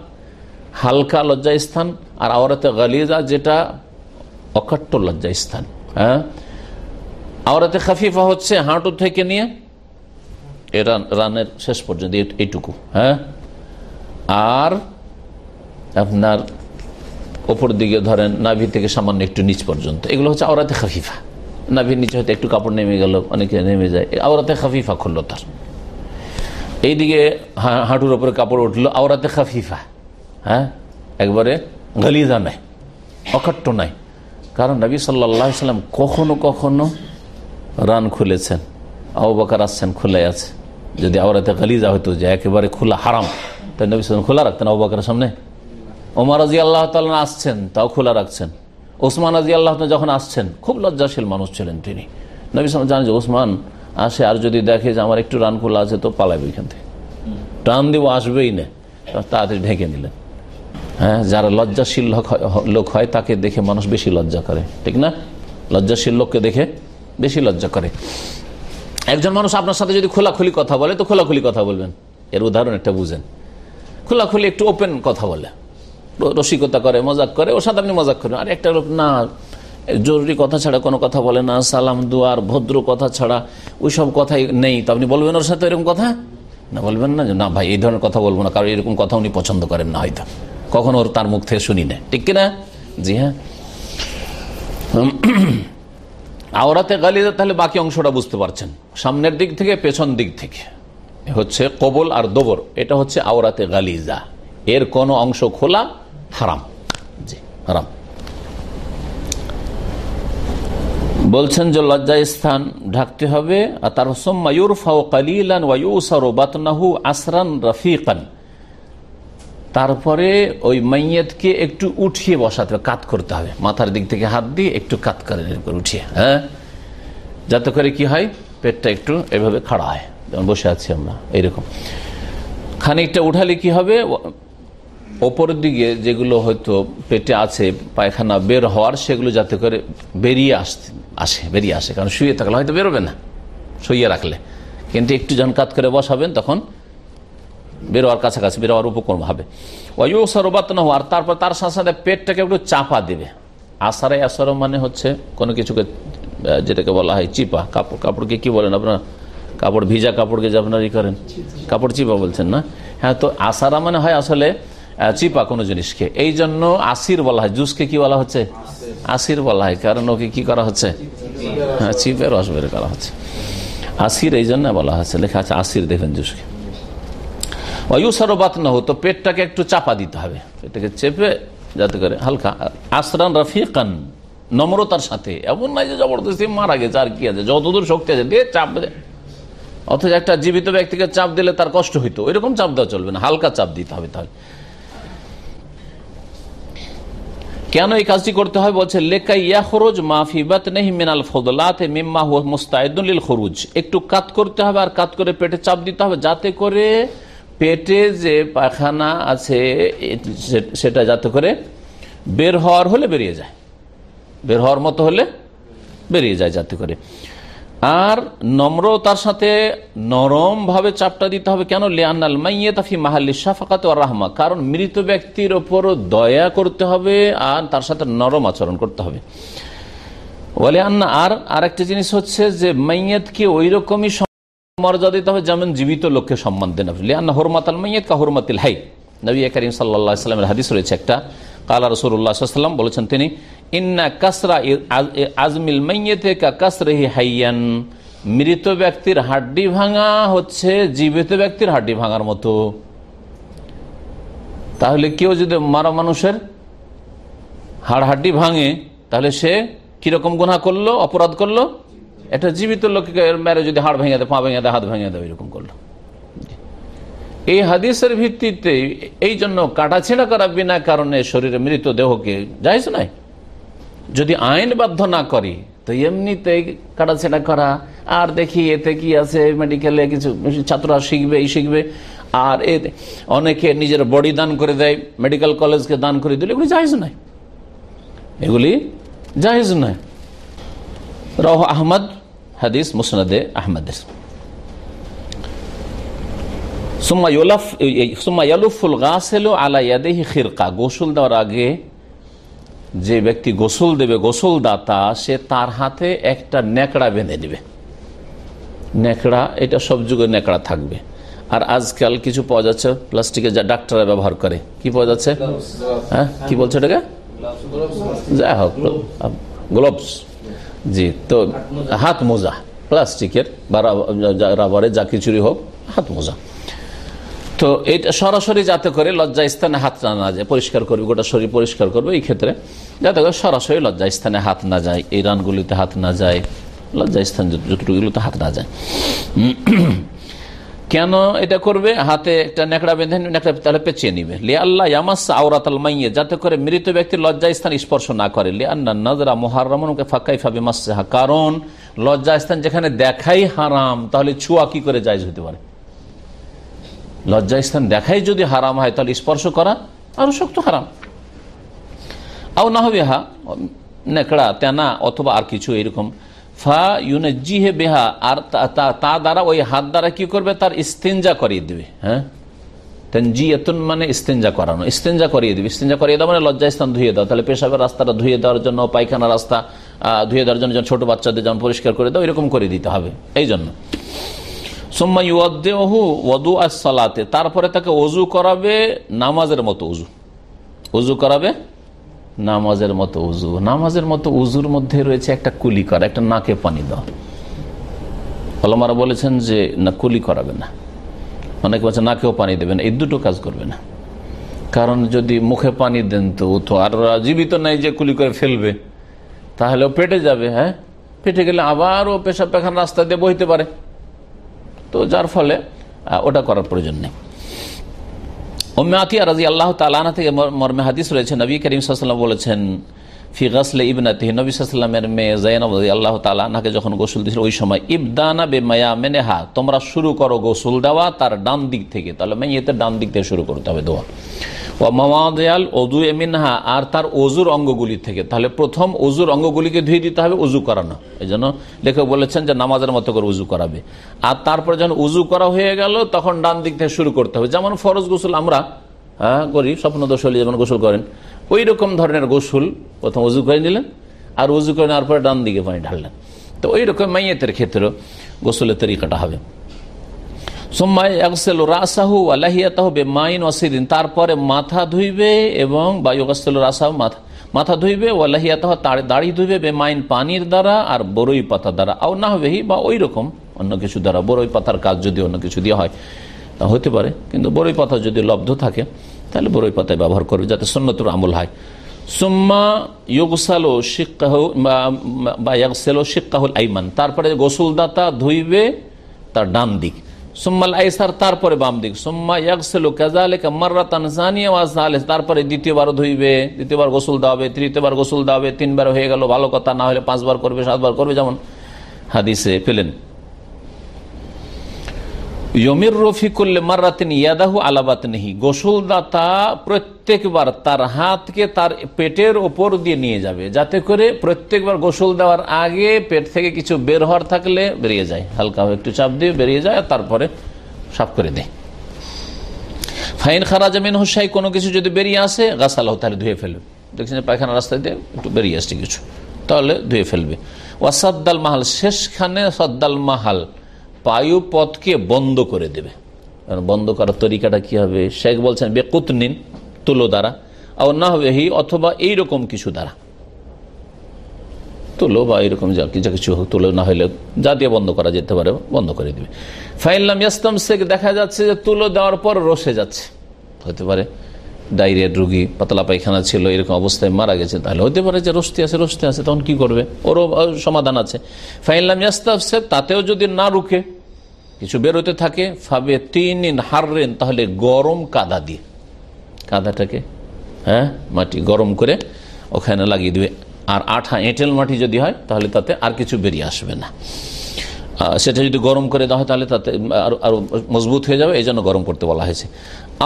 হালকা লজ্জা স্থান, আর আওরাতে গালিজা, যেটা অকট্ট লজ্জা স্থান। হ্যাঁ? আওরাতে খাফিফা হচ্ছে হাঁটু থেকে নিয়ে এ রানের শেষ পর্যন্ত, এইটুকু। হ্যাঁ? আর আপনার ওপর দিকে ধরেন নাভি থেকে সামান্য একটু নিচ পর্যন্ত। এগুলো হচ্ছে আওরাতে খাফিফা। নাভির নিচে হয়তো একটু কাপড় নেমে গেল, অনেকে নেমে যায়। আওরাতে খাফিফা খুললো তার। এইদিকে হাঁটুর ওপরে কাপড় উঠল আওরাতে খাফিফা। হ্যাঁ? একবারে গালিজা নাই অকট্ট নাই। কারণ নবী সাল্লাহ সাল্লাম কখনো কখনো রান খুলেছেন, আবু বকার আসছেন খোলা আছে। যদি আওরাতে গালিজা হতো যে একেবারে খোলা, হারাম। তাই নবী সাল্লাম খোলা রাখতেন আবু সামনে। ওমর রাজি আল্লাহ তাল্লাহ আসছেন, তাও খোলা রাখছেন। ওসমান রাজি আল্লাহ যখন আসছেন, খুব লজ্জাশীল মানুষ ছিলেন তিনি। নবী সালাম জানেন যে, ওসমান আসে আর যদি দেখে যে আমার একটু রান খোলা আছে, তো পালাবে এখান থেকে। টান দিব, আসবেই না। তাড়াতাড়ি ঢেকে নিলেন। হ্যাঁ যারা লজ্জাশীল লোক হয়- তাকে দেখে মানুষ বেশি লজ্জা করে। ঠিক না? লজ্জাশীল লোককে দেখে বেশি লজ্জা করে। একজন মানুষ আপনার সাথে যদি খোলাখুলি কথা বলে, তো খোলাখুলি কথা বলবেন। এর উদাহরণ একটা বুঝেন। খোলাখুলি একটু ওপেন কথা বলে। রসিকতা করে, মজাক করে সাথে আপনি মজাক করেন। আর একটা লোক, না, জরুরি কথা ছাড়া কোনো কথা বলে না, সালাম দুয়ার ভদ্র কথা ছাড়া ওইসব কথাই নেই। তো আপনি বলবেন ওর সাথে এরকম কথা? না, বলবেন না না ভাই, এই ধরনের কথা বলব না, কারণ এরকম কথা উনি পছন্দ করেন না হয়তো। কখন ওর তার মুখ থেকে শুনি না। ঠিক কিনা? জি হ্যাঁ। আওরাতে গালিদা তাহলে বাকি অংশটা বুঝতে পারছেন। সামনের দিক থেকে, পেছন দিক থেকে। হচ্ছে কবল আর দবর। এটা হচ্ছে আওরাতে গালিজা। এর কোন অংশ খোলা হারাম। জি, হারাম। বলছেন যে লজ্জা স্থান ঢাকতে হবে, আর তার আসরান রফিকান। তারপরে ওই মাইয়েতকে একটু উঠিয়ে বসাতে হবে, কাত করতে হবে। মাথার দিক থেকে হাত দিয়ে একটু কাত করে উঠিয়ে হ্যাঁ? যাতে করে কি হয়, পেটটা একটু এভাবে খাড়া হয়। যেমন বসে আছি আমরা, এইরকম। খানিকটা উঠালে কি হবে? ওপরের দিকে যেগুলো হয়তো পেটে আছে পায়খানা বের হওয়ার সেগুলো যাতে করে বেরিয়ে আসতে আসে বেরিয়ে আসে। কারণ শুয়ে থাকলে হয়তো বেরোবে না শুয়ে রাখলে। কিন্তু একটু যখন কাত করে বসাবেন তখন বেরোয়ার কাছাকাছি বেরোয়ার উপকরণ হবে। ওয়ু সরবাত না হওয়ার তারপর তার সাথে সাথে পেটটাকে একটু চাপা দেবে। আসারে আসর মানে হচ্ছে কোনো কিছুকে যেটাকে বলা হয় চিপা কাপড়। কাপড়কে কি বলেন আপনার? কাপড় ভিজা কাপড়কে যে আপনার ই করেন? কাপড় চিপা বলছেন না? হ্যাঁ তো আসারা মানে হয় আসলে চিপা কোনো জিনিসকে এই জন্য আসির বলা হয়। জুসকে কি বলা হচ্ছে? আসির বলা হয়। কারণ ওকে কি করা হচ্ছে? হ্যাঁ চিপে রস বের করা হচ্ছে। আসির এই জন্য বলা হচ্ছে। লেখা আছে, আসির দেখবেন জুসকে। অয়ুসারবাত না হতো পেটটাকে একটু চাপা দিতে হবে। পেটটাকে চেপে যাতে করে হালকা। আসরান রফিকান, নম্রতার সাথে। এমন নাই যে জবরদস্তি মারা গেছে, আর কি আছে। যতদূর শক্তি আছে দিয়ে চাপ অথচ একটা জীবিত ব্যক্তিকে চাপ দিলে তার কষ্ট হইতো। ওইরকম চাপ দেওয়া চলবে না। হালকা চাপ দিতে হবে তাহলে। কেন এই কাজটি করতে হয়? বলছে লেখা ইয়া মাফিবাত মিনাল একটু কাত করতে হবে আর কাত করে পেটে চাপ দিতে হবে যাতে করে পেটে যে পায়খানা আছে সেটা যাতে করে বের হওয়ার হলে বেরিয়ে যায়। বের হওয়ার মতো হলে বেরিয়ে যায় যাতে করে। আর নম্র তার সাথে নরম ভাবে চাপটা দিতে হবে। কেন? লিয়ান্নাল মাইয়ে তাফি মাহাল্লি শাফাকাত ও রাহমা। কারণ মৃত ব্যক্তির ওপর দয়া করতে হবে আর তার সাথে নরম আচরণ করতে হবে। বলে আন্না আর আর একটা জিনিস হচ্ছে যে মাইয়াতকে ওই রকমই মর্যাদা দিতে হবে যেমন জীবিত লোককে সম্মান দেন লিয়ান্না হরমাতাল মাইয়াত কা হরমাতিল হাই। নবী করিম সাল্লাহ সাল্লামের হাদিস রয়েছে একটা। কালা রসুল্লাহ সাল্লাম বলেছেন তিনি ইন্না কাসরা আজমিল মাইয়েতে কা কাসরেহি হাইয়ান মৃত ব্যক্তির হাড্ডি ভাঙা হচ্ছে জীবিত ব্যক্তির হাড্ডি ভাঙার মতো। তাহলে কেউ যদি মারা মানুষের হাড় হাড্ডি ভাঙে, তাহলে সে কীরকম গুণা করল, অপরাধ করল? একটা জীবিত লোককে মেরে যদি হাড় ভেঙে দেয়, পা ভেঙে দেয়, হাত ভেঙে দেয় এরকম করল। এই হাদিসের ভিত্তিতে এই জন্য কাটাছেড়া করা বিনা কারণে শরীরে মৃত দেহকে যাইজ নাই যদি আইন বাধ্য না করি, তো এমনিতে কাটাছেড়া করা। আর দেখি এতে কি আছে মেডিকেলে কিছু ছাত্ররা শিখবে এই শিখবে। আর এ অনেকে নিজের বডি দান করে দেয় মেডিকেল কলেজকে দান করে দিলে এগুলি জাহেজ নাই এগুলি জাহেজ নয়। রহ আহমদ, হাদিস মুসনাদে আহমদের। গোসল দেওয়ার আগে যে ব্যক্তি গোসল দেবে গোসল দাতা সে তার হাতে একটা নেকড়া বেঁধে নেবে। নেকড়া এটা সব যুগে নেকড়া থাকবে। আর আজকাল কিছু পাওয়া যাচ্ছে প্লাস্টিকে যা ডাক্তাররা ব্যবহার করে। কি পাওয়া যাচ্ছে? হ্যাঁ কি বলছে এটাকে যাই হোক গ্লোভস জি তো হাত মোজা। প্লাস্টিকের বা রাবারে যা কিছুরই হোক হাত মোজা। তো এটা সরাসরি যাতে করে লজ্জা স্থানে হাত না না যায়, পরিষ্কার করবে, গোটা শরীর পরিষ্কার করবে, এই ক্ষেত্রে যাতে করে সরাসরি লজ্জা স্থানে হাত না যায়, এই রানগুলিতে হাত না যায় লজ্জা স্থান যতটুকুগুলোতে হাত না যায়। কেন এটা করবে? হাতে একটা নেকড়া বেঁধে নেকড়া তাহলে পেঁচিয়ে নিবে। লে আল্লাহ ইয়ামাস আওরাত মাইয়ে যাতে করে মৃত ব্যক্তির লজ্জা স্থান স্পর্শ না করে। লে আন্না নজরা মোহারমকে ফাঁকাই ফাবে মাসা কারণ লজ্জা স্থান যেখানে দেখাই হারাম, তাহলে ছুয়া কি করে জায়জ হতে পারে? লজ্জা স্থান দেখাই যদি হারাম হয়, তাহলে স্পর্শ করা আরও শক্ত হারাম। আও না হবে হা নেকড়া, তেনা অথবা আর কিছু এরকম। ফা ইউনজি হে বেহা, আর তা দ্বারা ওই হাত দ্বারা কি করবে? তার ইস্তেঞ্জা করিয়ে দেবে হ্যাঁ? তঞ্জিয়তুন মানে ইস্তেঞ্জা করানো, ইস্তেঞ্জা করিয়ে দিবে। ইস্তেঞ্জা করিয়ে দাও মানে লজ্জাস্থান ধুয়ে দাও তাহলে পেশাবের রাস্তাটা ধুয়ে দেওয়ার জন্য পায়খানা রাস্তা ধুয়ে দেওয়ার জন্য ছোট বাচ্চাদের যেমন পরিষ্কার করে দাও, এরকম করে দিতে হবে। এই জন্য ওদু সালাতে, তারপরে তাকে অজু করাবে নামাজের মতো উজু উজু করাবে নামাজের মতো উজু নামাজের মতো উজুর মধ্যে রয়েছে একটা কুলি করা, একটা নাকে পানি দাও অলমারা বলেছেন যে, না, কুলি করাবে না। অনেকে বলছে নাকেও পানি দেবেন এই দুটো কাজ করবে না। কারণ যদি মুখে পানি দেন তো ও তো আর জীবিত নাই যে কুলি করে ফেলবে। তাহলে ও পেটে যাবে হ্যাঁ? পেটে গেলে আবার ও পেশা পেখান রাস্তা দিয়ে বইতে পারে। তো যার ফলে ওটা করার প্রয়োজন নেই। ওম্মে আতিয়া রাজি আল্লাহ তালানা থেকে মর্মে হাদিস রয়েছে, নবী করিম সাল্লাম বলেছেন, ফি গাসলে ইবনাতি নবী সাল্লামের মেয়ে জাইনব আল্লাহ তালাকে যখন গোসল দিয়েছিল, ওই সময় ইবদানা বে মায়া মেনে হা তোমরা শুরু করো গোসল দেওয়া তার ডান দিক থেকে। তাহলে মেয়েতে ডান দিক থেকে শুরু করতে হবে দোয়া। মামাদয়াল অজু এমিনহা আর তার অজুর অঙ্গগুলি থেকে। তাহলে প্রথম অজুর অঙ্গগুলিকে ধুয়ে দিতে হবে উজু করানো। এই জন্য লেখক বলেছেন যে নামাজের মতো করে উজু করাবে। আর তারপরে যখন উজু করা হয়ে গেল, তখন ডান দিক থেকে শুরু করতে হবে। যেমন ফরজ গোসল আমরা হ্যাঁ করি স্বপ্নদোষ হলে যেমন গোসল করেন ওই রকম ধরনের গোসল প্রথম উজু করে নিলেন, আর উজু করে নেওয়ার পরে ডান দিকে পানি ঢাললেন। তো ওই রকম মাইয়েতের ক্ষেত্রেও গোসলের তরিকাটা হবে। তারপরে মাথা ধুইবে এবং মাথা মাথা ধুইবে তার দাড়ি ধুইবে বেমাইন পানির দ্বারা আর বরই পাতা দ্বারা। আও না হবেহি বা ওই রকম অন্য কিছু দ্বারা। বরই পাতার কাজ যদি অন্য কিছু দিয়ে হয়, তা হতে পারে। কিন্তু বরই পাতা যদি লব্ধ থাকে, তাহলে বরই পাতায় ব্যবহার করবে যাতে সন্ন্যতর আমল হয়। সুম্মা ইয়োগসালো শিক্ষাহ বা আইমান। তারপরে গোসলদাতা ধুইবে তার ডান দিক। সুম্মাল আইসার তারপরে বাম দিক। ওয়াজ তারপরে দ্বিতীয়বার ধুইবে, দ্বিতীয়বার গোসল দাবে তৃতীয়বার গোসল দাবে তিনবার হয়ে গেল, ভালো কথা, না হলে পাঁচবার করবে, সাতবার করবে, যেমন হাদিসে পেলেন। ইয়মির রফি করলে মার্রাতিন ইয়াদাহু আলাবাত নেহি গোসলদাতা প্রত্যেকবার তার হাতকে তার পেটের ওপর দিয়ে নিয়ে যাবে, যাতে করে প্রত্যেকবার গোসল দেওয়ার আগে পেট থেকে কিছু বের হওয়ার থাকলে বেরিয়ে যায়। হালকা একটু চাপ দিয়ে বেরিয়ে যায় আর তারপরে সাফ করে দেয়। ফাইন খারাজামিন হুসাই কোনো কিছু যদি বেরিয়ে আসে গাছালাহ তাহলে ধুয়ে ফেলবে। দেখছেন পায়খানা রাস্তায় দিয়ে একটু বেরিয়ে আসছে কিছু, তাহলে ধুয়ে ফেলবে। ওয়াসাদ্দাল মাহাল, শেষখানে সদ্দাল মাহাল। পায়ু পথকে বন্ধ করে দেবে। বন্ধ করার তরিকাটা কি হবে? শেখ বলছেন বেকুত নিন তুলো দ্বারা। আর না হবে হি, অথবা এইরকম কিছু দ্বারা। তুলো বা এরকম যা কিছু হোক, তুলো না হলে যা দিয়ে বন্ধ করা যেতে পারে, বন্ধ করে দিবে। ফাইনলাম ইয়াস্তম শেখ দেখা যাচ্ছে যে তুলো দেওয়ার পর রসে যাচ্ছে। হতে পারে ডায়রিয়ার রুগী, পাতলা পায়খানা ছিল, এরকম অবস্থায় মারা গেছে, তাহলে হতে পারে যে রস্তি আছে রস্তি আছে, তখন কি করবে? ওরও সমাধান আছে। ফাইনলাম ইয়াস্তাফসে তাতেও যদি না রুখে, কিছু বেরোতে থাকে, ফাবে তিন হাররেন, তাহলে গরম কাদা দিয়ে। কাদাটাকে হ্যাঁ মাটি গরম করে ওখানে লাগিয়ে দেবে। আর আঠা এঁটেল মাটি যদি হয়, তাহলে তাতে আর কিছু বেরিয়ে আসবে না। সেটা যদি গরম করে দেওয়া হয়, তাহলে তাতে আরও আরও মজবুত হয়ে যাবে, এই জন্য গরম করতে বলা হয়েছে।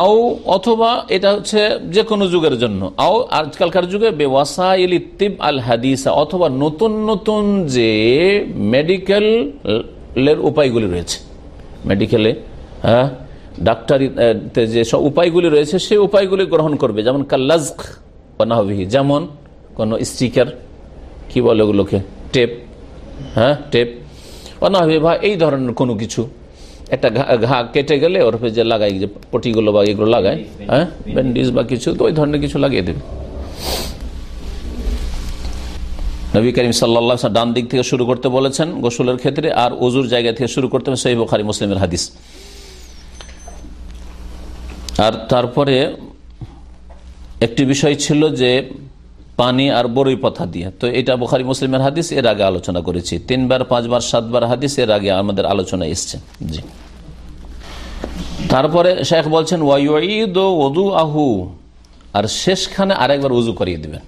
আও অথবা এটা হচ্ছে যে কোনো যুগের জন্য। আও আজকালকার যুগে বেওয়াসাইল ইতিব আল হাদিসা, অথবা নতুন নতুন যে মেডিকেলের উপায়গুলি রয়েছে। মেডিকেলে হ্যাঁ ডাক্তারিতে যে সব উপায়গুলি রয়েছে সেই উপায়গুলি গ্রহণ করবে। যেমন কাল্লাজক বানাহবিহি যেমন কোন স্টিকার, কি বলে ওগুলোকে? টেপ হ্যাঁ টেপ। অনাহবি বা এই ধরনের কোনো কিছু। একটা ঘা কেটে গেলে ওর যে লাগাই, যে পটিগুলো বা এগুলো লাগায় হ্যাঁ? ব্যান্ডেজ বা কিছু, তো ওই ধরনের কিছু লাগিয়ে দেবে। নবী করিম সাল্লা ডান দিক থেকে শুরু করতে বলেছেন গোসলের ক্ষেত্রে, আর অজুর জায়গা থেকে শুরু করতে হবে সেই বোখারি মুসলিমের হাদিস। আর তারপরে একটি বিষয় ছিল যে পানি আর বরই পথা দিয়ে। তো এটা বোখারি মুসলিমের হাদিস, এর আগে আলোচনা করেছি। তিনবার, পাঁচবার, সাতবার হাদিস, এর আগে আমাদের আলোচনা এসছে। জি। তারপরে শেখ বলছেন ওয়াইদ আহু আর শেষখানে আরেকবার উজু করিয়ে দিবেন।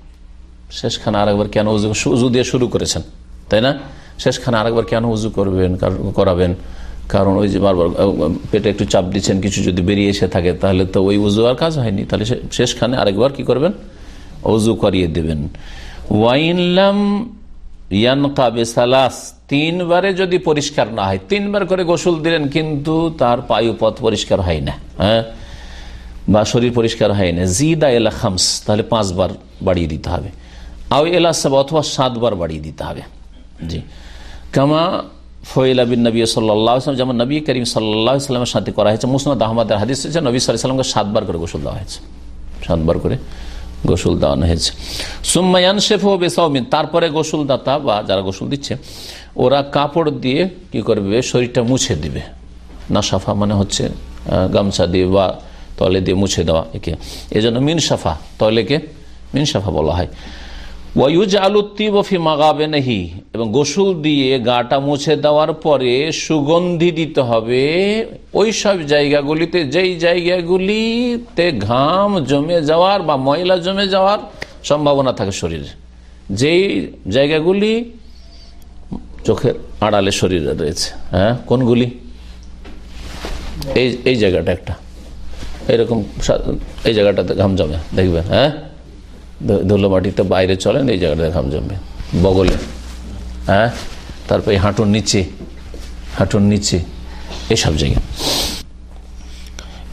শেষখানে আরেকবার কেন উজু উজু দিয়ে শুরু করেছেন, তাই না? শেষখানে আরেকবার কেন উজু করবেন করাবেন? কারণ ওই যে বারবার পেটে একটু চাপ দিচ্ছেন, কিছু যদি বেরিয়ে এসে থাকে, তাহলে তো ওই উজু আর কাজ হয়নি। তাহলে শেষখানে আরেকবার কি করবেন? অজু করিয়ে দেবেন। ওয়াইনলাম ইয়ান সালাস, তিনবারে যদি পরিষ্কার না হয়, তিনবার করে গোসল দিলেন কিন্তু তার পায়ু পথ পরিষ্কার হয় না হ্যাঁ? বা শরীর পরিষ্কার হয় না। জিদা এলা খামস, তাহলে পাঁচবার বাড়িয়ে দিতে হবে। আও এলা সাব, অথবা সাতবার বাড়িয়ে দিতে হবে। জি। কামা ফয়েল বিন নবী সাল্লাম যেমন নবী করিম সাল্লামের সাথে করা হয়েছে, মুসনাদ আহমদের হাদিস হয়েছে নবী সাল্লামকে সাতবার করে গোসল দেওয়া হয়েছে। সাতবার করে। গোসল দেওয়ানো হয়েছে। সুম্মায়ান শেফ ও বেসাউমিন তারপরে গোসলদাতা বা যারা গোসল দিচ্ছে, ওরা কাপড় দিয়ে কি করবে? শরীরটা মুছে দিবে। না সাফা মানে হচ্ছে গামছা দিয়ে বা তলে দিয়ে মুছে দেওয়া একে। এজন্য মিন সাফা তলেকে মিন সাফা বলা হয়। ওয়ুজ আলুত্তি বফি মাগাবে নেহি এবং গোসল দিয়ে গাটা মুছে দেওয়ার পরে সুগন্ধি দিতে হবে। ওই সব জায়গাগুলিতে, যেই জায়গাগুলিতে ঘাম জমে যাওয়ার বা ময়লা জমে যাওয়ার সম্ভাবনা থাকে শরীরে। যেই জায়গাগুলি চোখের আড়ালে শরীরে রয়েছে হ্যাঁ? কোনগুলি? এই এই জায়গাটা একটা। এরকম এই জায়গাটাতে ঘাম জমে, দেখবেন হ্যাঁ? ধুলো মাটিতে বাইরে চলেন, এই জায়গাটাতে ঘাম জমবে বগলে। হ্যাঁ? তারপরে হাঁটুর নিচে হাঁটুর নিচে এইসব জায়গা।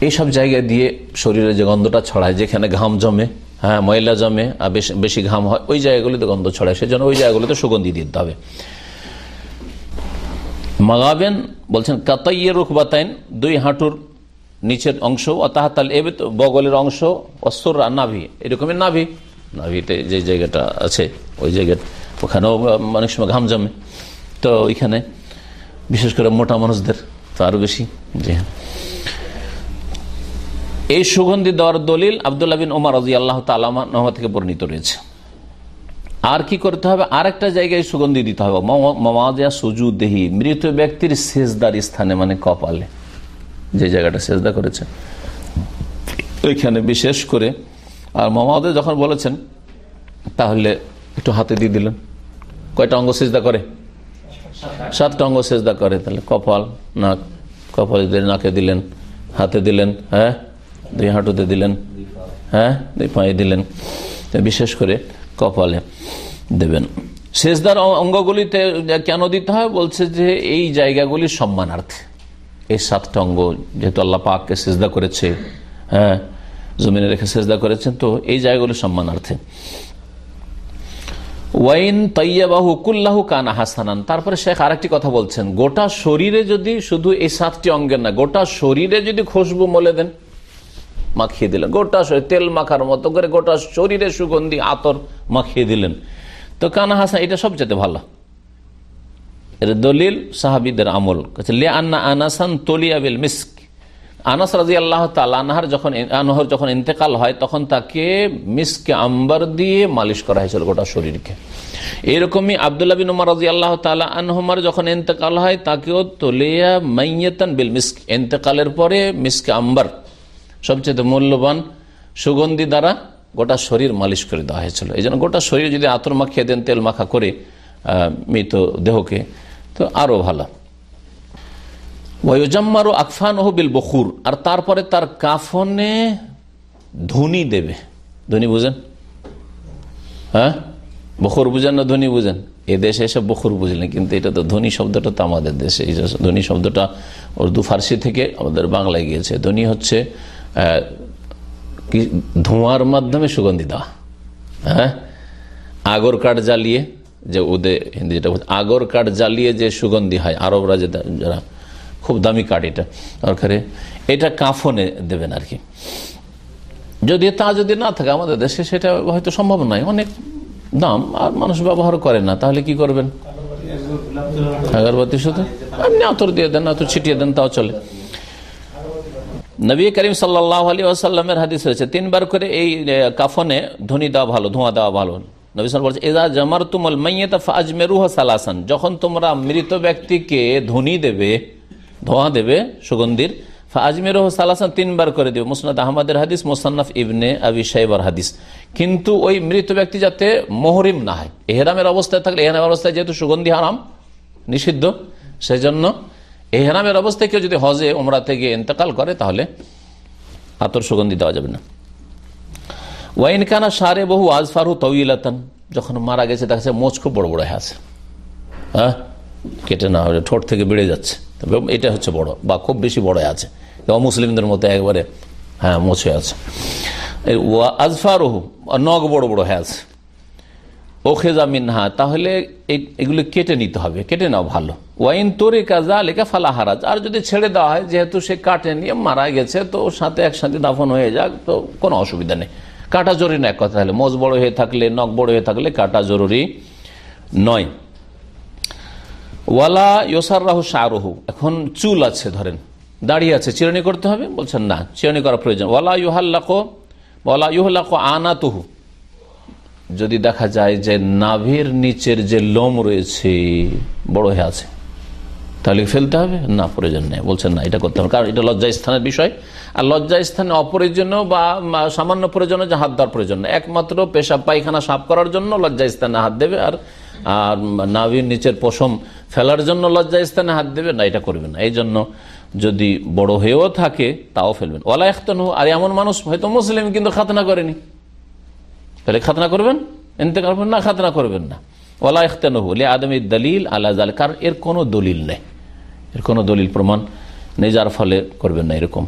এইসব জায়গা দিয়ে শরীরে যে গন্ধটা ছড়ায়, যেখানে ঘাম জমে হ্যাঁ ময়লা জমে, আর বেশি ঘাম হয়, ওই জায়গাগুলিতে গন্ধ ছড়ায়। সেজন্য ওই জায়গাগুলিতে সুগন্ধি দিতে হবে। মাগাবেন, বলছেন কাতাইয়ের রুখ বাতাইন দুই হাঁটুর নিচের অংশ অতাহাতাল এবে তো বগলের অংশ অস্তর নাভি। এরকমের নাভি। নাভিতে যে জায়গাটা আছে, ওই জায়গাটা ওখানেও অনেক সময় ঘাম জমে। তো ওইখানে বিশেষ করে মোটা মানুষদের তো আরও বেশি। জি হ্যাঁ। এই সুগন্ধি দেওয়ার দলিল আবদুল্লাহ বিন ওমর রাজি আল্লাহ তালা থেকে বর্ণিত রয়েছে। আর কি করতে হবে? আর একটা জায়গায় সুগন্ধি দিতে হবে। মামাদিয়া সুজু দেহি মৃত ব্যক্তির শেষদার স্থানে মানে কপালে। যে জায়গাটা সেজদা করেছে। ওইখানে বিশেষ করে আর মামাদের যখন বলেছেন, তাহলে একটু হাতে দিয়ে দিলেন। কয়টা অঙ্গ সেজদা করে? সাতটা অঙ্গ সেজদা করে। তাহলে কপাল, নাক, কপাল নাকে দিলেন, হাতে দিলেন হ্যাঁ? দুই হাঁটুতে দিলেন হ্যাঁ? দুই পায়ে দিলেন। বিশেষ করে কপালে দেবেন। শেষদার অঙ্গগুলিতে কেন দিতে হয়? বলছে যে এই জায়গাগুলির সম্মানার্থে। এই সাতটা অঙ্গ যেহেতু আল্লাহ পাককে সেজদা করেছে হ্যাঁ? জমিনে রেখে সেজদা করেছেন, তো এই জায়গাগুলির সম্মানার্থে। ওয়াইন তৈয়াবাহু কুল্লাহু কানা হাসানান। তারপরে শেখ আরেকটি কথা বলছেন, গোটা শরীরে যদি শুধু এই সাতটি অঙ্গের না, গোটা শরীরে যদি খুশবু মলে দেন, মাখিয়ে দিলেন। গোটা তেল মাখার মতো করে গোটা শরীরে সুগন্ধি, আতর মাখিয়ে দিলেন। তো কানা হাসান, এটা সবচেয়ে ভালো। এর দলিল সাহাবিদের আমল। আন্না আনাসান তলিয়াবিল মিস্ক। আনাস রাজি আল্লাহ তালানহার যখন আনহর যখন ইন্তেকাল হয়, তখন তাকে মিসকে আম্বার দিয়ে মালিশ করা হয়েছিল গোটা শরীরকে। এরকমই আবদুল্লাহ বিন উমার রাজি আল্লাহ তালা আনহমার যখন ইন্তেকাল হয়, তাকেও তলিয়া মাইয়েতান বিল মিস্ক। ইন্তেকালের পরে মিসকে আম্বার সবচেয়ে মূল্যবান সুগন্ধি দ্বারা গোটা শরীর মালিশ করে দেওয়া হয়েছিল। এই জন্য গোটা শরীর যদি আতর মাখিয়ে দেন, তেল মাখা করে মৃত দেহকে, তো আরও ভালো। ওয়জাম্মারু আকফান বিল বখুর। আর তারপরে তার কাফনে ধনী দেবে। ধনী বুঝেন? হ্যাঁ? বখুর বুঝেন না ধনী বুঝেন? এ দেশে এসে বখুর বুঝলেন, কিন্তু এটা তো ধনী শব্দটা তো আমাদের দেশে। ধনী শব্দটা উর্দু ফার্সি থেকে আমাদের বাংলায় গিয়েছে। ধনী হচ্ছে ধোঁয়ার মাধ্যমে সুগন্ধি দেওয়া। হ্যাঁ? আগর কাঠ জ্বালিয়ে যে ওদের হিন্দি যেটা আগর কাঠ জ্বালিয়ে যে সুগন্ধি হয় আরবরা যে যারা খুব দামি কাঠ এটা। দরকারে। এটা কাফনে দেবেন আর কি। যদি তা যদি না থাকে আমাদের দেশে, সেটা হয়তো সম্ভব নয়। অনেক দাম, আর মানুষ ব্যবহার করে না। তাহলে কি করবেন? আগরবাতি শুধু? আপনি আতর দিয়ে দেন, আতর ছিটিয়ে দেন, তাও চলে। নবী করিম সাল্লাহ আলী আসাল্লামের হাদিস রয়েছে, তিনবার করে এই কাফনে ধ্বনি দেওয়া ভালো, ধোঁয়া দেওয়া ভালো। নবী সাল বলছে যখন তোমরা মৃত ব্যক্তিকে ধ্বনি দেবে ধোঁয়া দেবে সুগন্ধির। আজমের সালাসান তিনবার করে দেবে। মুসনাদ আহমদের হাদিস, মোসান্নফ ইবনে আবি সাইবার হাদিস। কিন্তু ওই মৃত ব্যক্তি যাতে মহরিম না হয়। এহেরামের অবস্থায় থাকলে, এহেরামের অবস্থায় যেহেতু সুগন্ধি হারাম, নিষিদ্ধ সেই জন্য এহেরামের অবস্থায় কেউ যদি হজে ওমরা থেকে ইন্তকাল করে, তাহলে আতর সুগন্ধি দেওয়া যাবে না। ওয়াইন কানা সারে বহু আজফারু তউলাতান যখন মারা গেছে, দেখা মোচ খুব বড় বড় হয়ে আছে। হ্যাঁ? কেটে না হবে ঠোঁট থেকে বেড়ে যাচ্ছে। তবে এটা হচ্ছে বড়, বা খুব বেশি বড় আছে। মুসলিমদের মতো একবারে হ্যাঁ মোছে আছে। আজফারহু নগ বড় বড় হ্যাঁ আছে ও খেজা মিনহা, তাহলে এগুলো কেটে নিতে হবে, কেটে নাও ভালো। ওয়াইন তোরে কাজা লেখা ফালা হারাজ, আর যদি ছেড়ে দেওয়া হয়, যেহেতু সে কাটে নিয়ে মারা গেছে, তো ওর সাথে একসাথে দাফন হয়ে যাক, তো কোনো অসুবিধা নেই। কাটা জরুরি না এক কথা হলে মোজ বড় হয়ে থাকলে, নখ বড় হয়ে থাকলে কাটা জরুরি নয়। ওয়ালা ইয়োসার রাহু শাহরুহু। এখন চুল আছে, ধরেন। দাঁড়িয়ে আছে, চিরনি করতে হবে? বলছেন, না, চিরনি করা প্রয়োজন। ওয়ালা ইউহাল্লাকো, ওয়ালা ইউহল্লাকো আনাতুহু। যদি দেখা যায় যে নাভির নিচের যে লোম রয়েছে, বড় হয়ে আছে, তাহলে ফেলতে হবে? না, প্রয়োজন নেই। বলছেন, না, এটা করতে হবে। কারণ এটা লজ্জা স্থানের বিষয়। আর লজ্জা স্থানে অপ্রয়োজনীয় বা সামান্য প্রয়োজনে যে হাত দেওয়ার প্রয়োজন একমাত্র পেশাব পায়খানা সাফ করার জন্য লজ্জা স্থানে হাত দেবে। আর আর নাভির নিচের পশম ফেলার জন্য লজ্জা স্থানে হাত দেবে না, এটা করবে না। এই জন্য যদি বড় হয়েও থাকে, তাও ফেলবেন। ওলা এখতন আর এমন মানুষ, হয়তো মুসলিম, কিন্তু খাতনা করেনি। তাহলে খাতনা করবেন? এনতে করবেন? না, খাতনা করবেন না। ওলা এখতেন হলে আদমের দলিল আল্লাহ কার এর কোনো দলিল নেই। এর কোনো দলিল প্রমাণ নেই, যার ফলে করবেন না এরকম।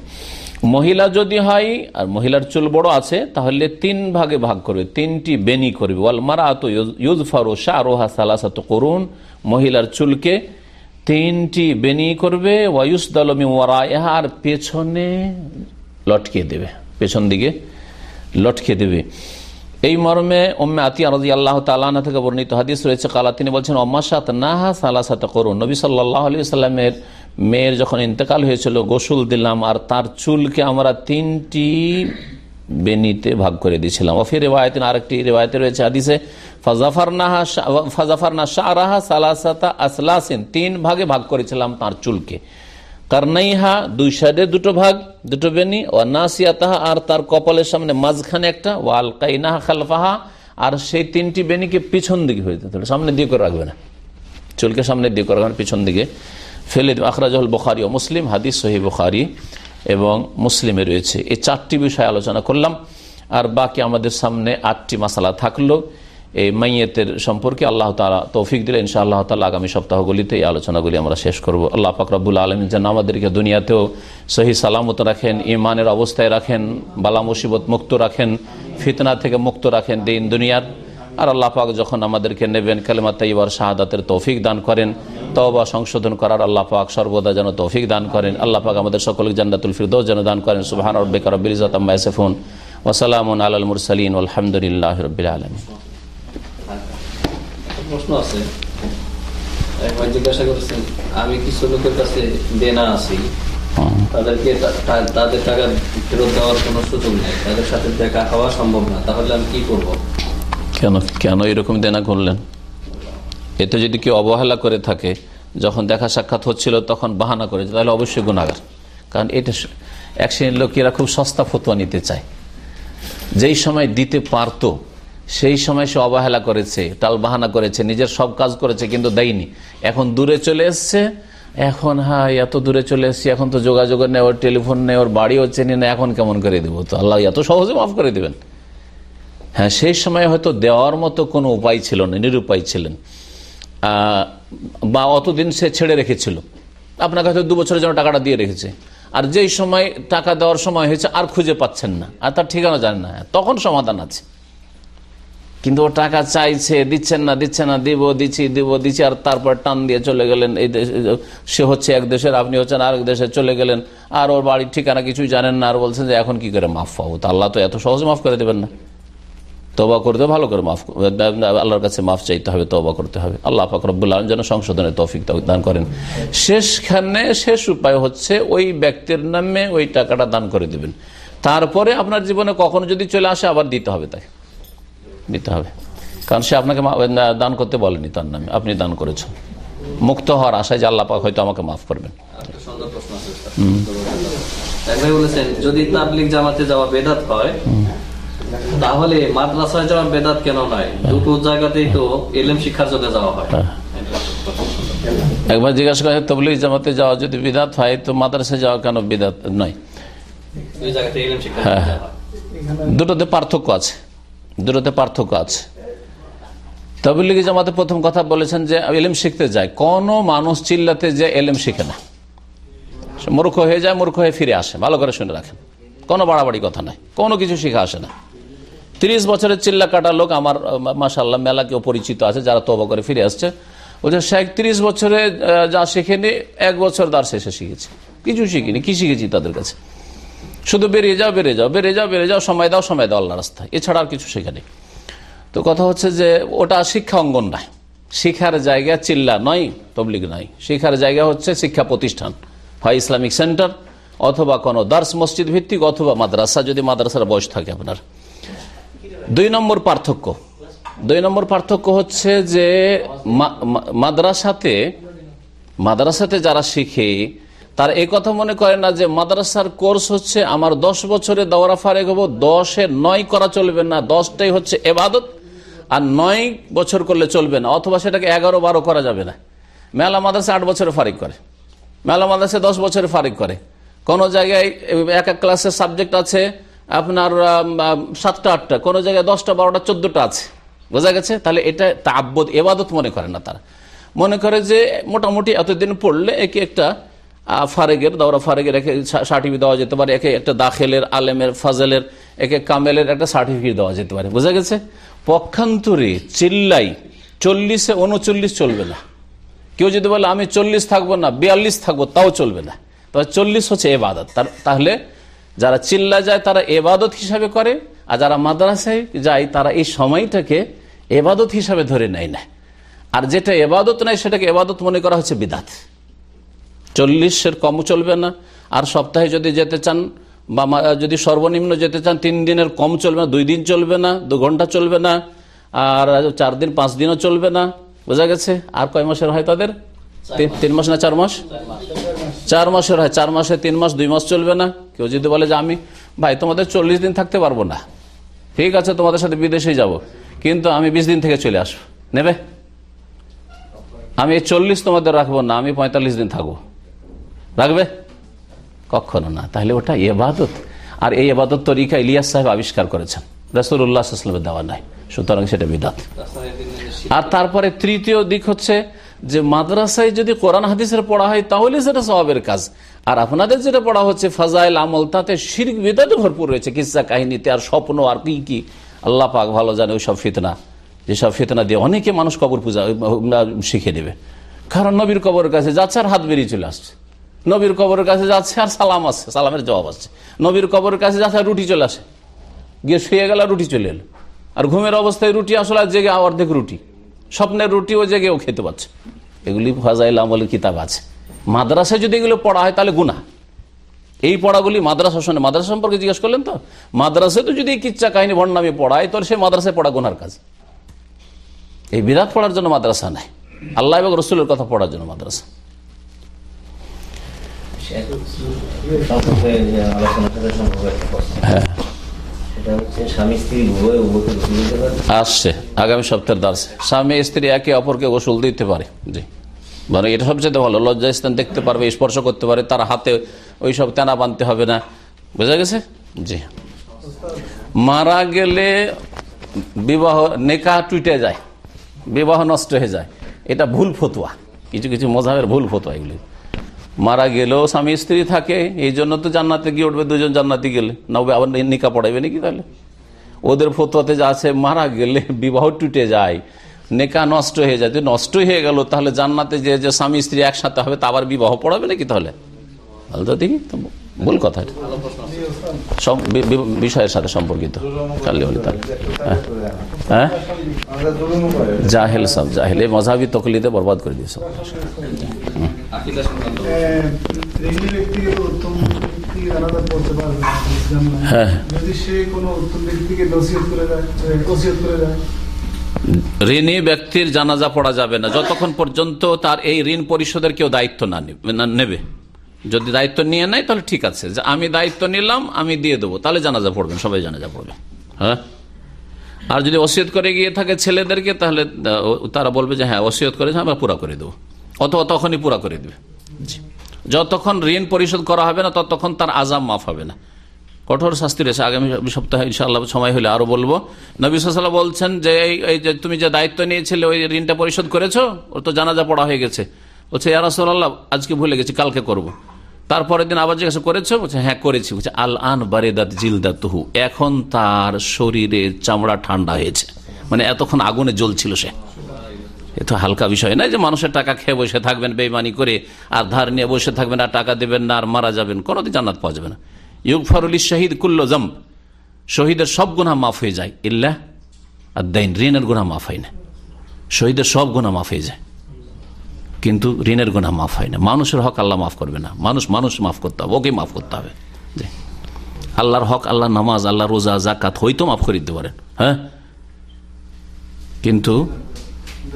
মহিলা যদি হয় আর মহিলার চুল বড় আছে, তাহলে তিন ভাগে ভাগ করবে, তিনটি বেনি করবে। ওয়াল মারা তো ইউজ ফারো শাহরোহা সালাসাত করুন। মহিলার চুলকে তিনটি বেনি করবে ওয়ায়ুস দলমি ওয়ারা আর পেছনে লটকে দেবে, পেছন দিকে লটকে দেবে। এই মর্মে ওম্মে রাজি আল্লাহ তালা থেকে বর্ণিত হাদিস রয়েছে, কালা তিনি বলছেন অম্মাসাত নাহা সালাসাত করুন। নবী সাল্লাহ আলি সাল্লামের মেয়ের যখন ইন্তেকাল হয়েছিল, গোসল দিলাম আর তার চুলকে আমরা তিনটি বেনিতে ভাগ করে দিয়েছিলাম। অফির রেবায়তিন আরেকটি রেবায়তে রয়েছে আদিসে ফাজাফার নাহা ফাজাফার না শাহরাহা সালাসাতা আসলাসিন। তিন ভাগে ভাগ করেছিলাম তার চুলকে। কারনাইহা দুই সাইডে দুটো ভাগ, দুটো বেনি ও নাসিয়াতাহা আর তার কপালের সামনে মাঝখানে একটা ও আলকাইনাহা খালফাহা, আর সেই তিনটি বেনিকে পিছন দিকে হয়ে যেতে সামনে দিয়ে করে রাখবে না। চুলকে সামনে দিয়ে করে রাখবেন পিছন দিকে। ফেলে আখরাজল বখারি ও মুসলিম, হাদিস সহি বখারি এবং মুসলিমে রয়েছে। এই চারটি বিষয় আলোচনা করলাম। আর বাকি আমাদের সামনে আটটি মশালা থাকল। এই মাইয়েতের সম্পর্কে আল্লাহ তালা তৌফিক দিলে ইনশা আল্লাহ তালা আগামী সপ্তাহগুলিতে এই আলোচনাগুলি আমরা শেষ করব। আল্লাহ ফাকরাবুল আলম যেন আমাদেরকে দুনিয়াতেও সহি সালামত রাখেন ইমানের অবস্থায় রাখেন, বালা মুসিবত মুক্ত রাখেন, ফিতনা থেকে মুক্ত রাখেন দিন দুনিয়ার। আর আল্লাহ পাক যখন আমাদেরকে নেবেন কালেমা তাইবার শাহাদাতের তৌফিক দান করেন তবা সংশোধন করার আল্লাহ পাক সর্বদা যেন তৌফিক দান করেন। আল্লাহ পাক আমাদের সকলকে জান্নাতুল ফিরদৌস যেন দান করেন। সুবাহান রব্বিকা রব্বিল ইজাত আম্মা ইয়াসিফুন। ওয়া সালামুন আলাল মুরসালিন। আলহামদুলিল্লাহি রাব্বিল আলামিন। প্রশ্ন আছে। এক ভাই জিজ্ঞাসা করেছেন আমি কিছু লোকের কাছে দেনা আছি তাদেরকে তাদের টাকা ফেরত দেওয়ার কোনো সুযোগ নেই। তাদের সাথে দেখা হওয়া সম্ভব না। তাহলে আমি কি করব? কেন কেন এরকম দেনা করলেন? এতে যদি কেউ অবহেলা করে থাকে, যখন দেখা সাক্ষাৎ হচ্ছিল, তখন বাহানা করেছে, তাহলে অবশ্যই গুণাগার কারণ এটা এক শ্রেণির লোকেরা খুব সস্তা ফতোয়া নিতে চায়। যেই সময় দিতে পারতো, সেই সময় সে অবহেলা করেছে, টাল বাহানা করেছে, নিজের সব কাজ করেছে, কিন্তু দেয়নি। এখন দূরে চলে এসছে, এখন হ্যাঁ এত দূরে চলে এসছি, এখন তো যোগাযোগ নেই, ওর টেলিফোন নেই, ওর বাড়িও চেনি না, এখন কেমন করে দেবো? তো আল্লাহ এত সহজে মাফ করে দেবেন। হ্যাঁ সেই সময় হয়তো দেওয়ার মতো কোনো উপায় ছিল না, নিরুপায় ছিলেন। বা অতদিন সে ছেড়ে রেখেছিল। আপনাকে হয়তো দু বছরের জন্য টাকাটা দিয়ে রেখেছে। আর যেই সময় টাকা দেওয়ার সময় হয়েছে, আর খুঁজে পাচ্ছেন না। আর তার ঠিকানা জানেন না। তখন সমাধান আছে। কিন্তু ও টাকা চাইছে, দিচ্ছেন না, দিচ্ছে না, দিব, দিচ্ছি দিব, দিচ্ছি, আর তারপর টান দিয়ে চলে গেলেন। এই সে হচ্ছে এক দেশের, আপনি হচ্ছেন আরেক দেশে চলে গেলেন। আর ওর বাড়ির ঠিকানা কিছুই জানেন না। আর বলছেন যে, এখন কি করে মাফ পাবো? তা আল্লাহ তো এত সহজে মাফ করে দেবেন না। তবা করতে ভালো করে মাফ আল্লাহর কাছে মাফ চাইতে হবে তবা করতে হবে। আল্লাহ ফাকরবুল্লাহ যেন সংশোধনের তৌফিক দান করেন। শেষখানে শেষ উপায় হচ্ছে ওই ব্যক্তির নামে ওই টাকাটা দান করে দিবেন। তারপরে আপনার জীবনে কখনো যদি চলে আসে আবার দিতে হবে তাই দিতে হবে। কারণ সে আপনাকে দান করতে বলেনি তার নামে। আপনি দান করেছেন। মুক্ত হওয়ার আশায় যে আল্লাহ পাক হয়তো আমাকে মাফ করবেন। যদি তাবলিগ জামাতে যাওয়া বেদাত হয় তাহলে মাদ্রাসায় যাওয়া বেদাত কেন দুটো জায়গাতেই তো এলেম শিক্ষার জন্য যাওয়া হয়। একবার জিজ্ঞাসা করে তবলিগ জামাতে যাওয়া যদি বিদাত হয় তো মাদ্রাসায় যাওয়া কেন বিদাত নয়? যাওয়া হয়। দুটোতে পার্থক্য আছে। দুটোতে পার্থক্য আছে। তবলিগি জামাতে প্রথম কথা বলেছেন যে এলেম শিখতে যায়। কোনো মানুষ চিল্লাতে যে এলেম শিখে না। মূর্খ হয়ে যায় মূর্খ হয়ে ফিরে আসে। ভালো করে শুনে রাখেন। কোনো বাড়াবাড়ি কথা নাই। কোনো কিছু শিখে আসে না। তিরিশ বছরের চিল্লা কাটা লোক আমার মাসাল্লাহ মেলা কেউ পরিচিত আছে, যারা তবা করে ফিরে আসছে। বলছে, শেখ, তিরিশ বছরে যা শিখেনি, এক বছর দার শেষে শিখেছি। কিছু শিখিনি, কি শিখেছি তাদের কাছে? শুধু বেরিয়ে যাও বেরিয়ে যাও বেরিয়ে যাও বেরিয়ে যাও, সময় দাও সময় দাও আল্লাহ রাস্তায়। এছাড়া আর কিছু শেখা নেই তো কথা হচ্ছে যে, ওটা শিক্ষা অঙ্গন নয়। শিক্ষার জায়গা চিল্লা নয়, তবলিগ নয়। শিক্ষার জায়গা হচ্ছে শিক্ষা প্রতিষ্ঠান। হয় ইসলামিক সেন্টার, অথবা কোনো দার্স মসজিদ ভিত্তিক, অথবা মাদ্রাসা, যদি মাদ্রাসার বয়স থাকে আপনার। দুই নম্বর পার্থক্য। দুই নম্বর পার্থক্য হচ্ছে যে মাদ্রাসাতে মাদ্রাসাতে যারা শিখে, তার এই কথা মনে করে না যে মাদ্রাসার কোর্স হচ্ছে আমার দশ বছরে দৌড়া ফারেক হব, দশে নয় করা চলবে না, দশটাই হচ্ছে এবাদত, আর নয় বছর করলে চলবে না, অথবা সেটাকে এগারো বারো করা যাবে না। মেলা মাদ্রাসা আট বছরে ফারিক করে। মেলা মাদ্রাসা দশ বছরে ফারিক করে। কোন জায়গায় এক এক ক্লাসের সাবজেক্ট আছে আপনার সাতটা, আটটা, কোনো জায়গায় দশটা, বারোটা, চোদ্দটা আছে। বোঝা গেছে? তাহলে এটা তাব্বত এবাদত মনে করে না তারা। মনে করে যে মোটামুটি এতদিন পড়লে একে একটা ফারেগের, দাওরা ফারেগের একে সার্টিফিকেট দেওয়া যেতে পারে, একে একটা দাখেলের, আলেমের, ফাজেলের, একে কামেলের একটা সার্টিফিকেট দেওয়া যেতে পারে। বোঝা গেছে? পক্ষান্তরে চিল্লাই চল্লিশে উনচল্লিশ চলবে না। কেউ যদি বলে, আমি চল্লিশ থাকব না, বিয়াল্লিশ থাকব তাও চলবে না। তবে চল্লিশ হচ্ছে এবাদত। তাহলে যারা চিল্লা যায়, তারা এবাদত হিসাবে করে, আর যারা মাদ্রাসায় যায়, তারা এই সময়টাকে এবাদত হিসাবে ধরে নেয় না। আর যেটা এবাদত নাই সেটাকে এবাদত মনে করা হচ্ছে বিদাত। চল্লিশের কম চলবে না। আর সপ্তাহে যদি যেতে চান, বা যদি সর্বনিম্ন যেতে চান, তিন দিনের কম চলবে না, দুই দিন চলবে না, দু ঘণ্টা চলবে না, আর চার দিন, পাঁচ দিনও চলবে না। বোঝা গেছে? আর কয় মাসের হয় তাদের? তিন মাস না চার মাস? চার মাসের হয়, চার মাসে তিন মাস, দুই মাস চলবে না। কেউ যদি বলে যে আমি, ভাই, তোমাদের চল্লিশ দিন থাকতে পারব না। ঠিক আছে, তোমাদের সাথে বিদেশে যাব। কিন্তু আমি বিশ দিন থেকে চলে আসব। নেবে? আমি চল্লিশ তোমাদের রাখব না, আমি পঁয়তাল্লিশ দিন থাকব। রাখবে? কখনো না। তাহলে ওটা এবাদত। আর এই এবাদত তরিকা ইলিয়াস সাহেব আবিষ্কার করেছেন। রসুল্লাহামের দেওয়া নাই। সুতরাং সেটা বিদাত। আর তারপরে তৃতীয় দিক হচ্ছে যে মাদ্রাসায় যদি কোরআন হাদিসের পড়া হয়, তাহলে সেটা স্বভাবের কাজ। আর আপনাদের যেটা পড়া হচ্ছে, ফাজাইল আমল, তাতে শিরিক বিদাতে ভরপুর রয়েছে। কিসা, কাহিনীতে আর স্বপ্ন আর কি কি, আল্লাহ পাক ভালো জানে ওই সব ফিতনা। যেসব ফিতনা দিয়ে অনেকে মানুষ কবর পূজা শিখে নেবে। কারণ নবীর কবরের কাছে যাচ্ছে আর হাত বেরিয়ে চলে আসছে। নবীর কবরের কাছে যাচ্ছে আর সালাম আসছে, সালামের জবাব আসছে। নবীর কবরের কাছে যাচ্ছে রুটি চলে আসে। গিয়ে শুয়ে গেল রুটি চলে এলো। আর ঘুমের অবস্থায় রুটি আসলে আর জেগে অর্ধেক রুটি। স্বপ্নের রুটিও জেগেও খেতে পাচ্ছে এগুলি ফাজাইল আমলের কিতাব আছে। মাদ্রাসায় যদি এগুলো পড়া হয় তাহলে গুণা এই পড়াগুলি মাদ্রাসা শোনে মাদ্রাসা সম্পর্কে জিজ্ঞেস করলেন তো? মাদ্রাসায় তো যদি এই কিচ্ছা কাহিনী ভণ্ডামি পড়ায় তাহলে সেই মাদ্রাসায় পড়া গুনার কাজ। এই বিরাট পড়ার জন্য মাদ্রাসা নাই। আল্লাহ এবং রসুলের কথা পড়ার জন্য মাদ্রাসা। হ্যাঁ। আসছে, আগামী সপ্তাহের দাস স্বামী স্ত্রী একে অপরকে গোসল দিতে পারে, জি। মানে এটা সবচেয়ে ভালো লজ্জা স্থান দেখতে পারবে, স্পর্শ করতে পারে, তার হাতে ওই সব তেনা বানতে হবে না। বোঝা গেছে? জি। মারা গেলে বিবাহ নেকা টুটে যায়, বিবাহ নষ্ট হয়ে যায়। এটা ভুল ফতুয়া, কিছু কিছু মজাবের ভুল ফতুয়া এগুলি। মারা গেলেও স্বামী স্ত্রী থাকে, এই জন্য তো জান্নাতে গিয়ে উঠবে, দুজন জান্নাতি গেলে। না আবার নিকা পড়াইবে নাকি তাহলে? ওদের ফতোয়াতে যা আছে, মারা গেলে বিবাহ টুটে যায়, নেকা নষ্ট হয়ে যায়। নষ্ট হয়ে গেল, তাহলে জান্নাতে যে যে স্বামী স্ত্রী একসাথে হবে তা আবার বিবাহ পড়াবে নাকি তাহলে? তাহলে তো দেখি, তো ভুল কথা বিষয়ের সাথে সম্পর্কিত। হ্যাঁ? হ্যাঁ? জাহেল সব, জাহেল। এই মজাবি তকলিতে বরবাদ করে দিয়েছে। আকিদা হ্যাঁ। ঋণী ব্যক্তির জানাজা পড়া যাবে না। যতক্ষণ পর্যন্ত তার এই ঋণ পরিশোধের কেউ দায়িত্ব না নেবে- যদি দায়িত্ব নিয়ে নেয় তাহলে ঠিক আছে। যে আমি দায়িত্ব নিলাম আমি দিয়ে দেবো। তাহলে জানাজা পড়বেন সবাই জানাজা পড়বে। হ্যাঁ? আর যদি ওসিয়ত করে গিয়ে থাকে ছেলেদেরকে তাহলে তারা বলবে যে হ্যাঁ ওসিয়ত করেছে আমরা পুরা করে দেবো। অথবা তখনই পুরা করে দেবে। যতক্ষণ ঋণ পরিশোধ করা হবে না, ততক্ষণ তার আজাম মাফ হবে না। কঠোর শাস্তি রয়েছে। আগামী সপ্তাহে ইনশাআল্লাহ সময় হলে আরও বলব। নবী সাল্লাহ বলছেন যে, এই- এই যে তুমি যে দায়িত্ব নিয়েছিলে, ওই ঋণটা পরিশোধ করেছ? ওর তো জানাজা পড়া হয়ে গেছে। বলছে ইয়ারাসোল্লাহ আজকে ভুলে গেছি, কালকে করব। তারপরের দিন আবার জিজ্ঞাসা, করেছ? বলছে হ্যাঁ করেছি। বলছে আল আন বারেদাত জিলদাতহু। এখন তার শরীরে চামড়া ঠান্ডা হয়েছে। মানে এতক্ষণ আগুনে জ্বলছিল সে। এ তো হালকা বিষয়। নয় যে মানুষের টাকা খেয়ে বসে থাকবেন, বেইমানি করে আর ধার নিয়ে বসে থাকবেন আর টাকা দেবেন না, আর মারা যাবেন, কোনোদিন জান্নাত পাওয়া যাবে না। ইউক ইউকফারুলি শহীদ কুল্ল জম শহীদের সব গুণা মাফ হয়ে যায়। ইল্লা আর দেন, ঋণের গুণা মাফ হয় না। শহীদের সব গুণা মাফ হয়ে যায়। কিন্তু ঋণের গুণা মাফ হয় না। মানুষের হক আল্লাহ মাফ করবে না। মানুষ মানুষ মাফ করতে হবে ওকে মাফ করতে হবে। আল্লাহর হক আল্লাহ নামাজ আল্লাহ রোজা জাকাত হয়তো মাফ করে দিতে পারেন। হ্যাঁ? কিন্তু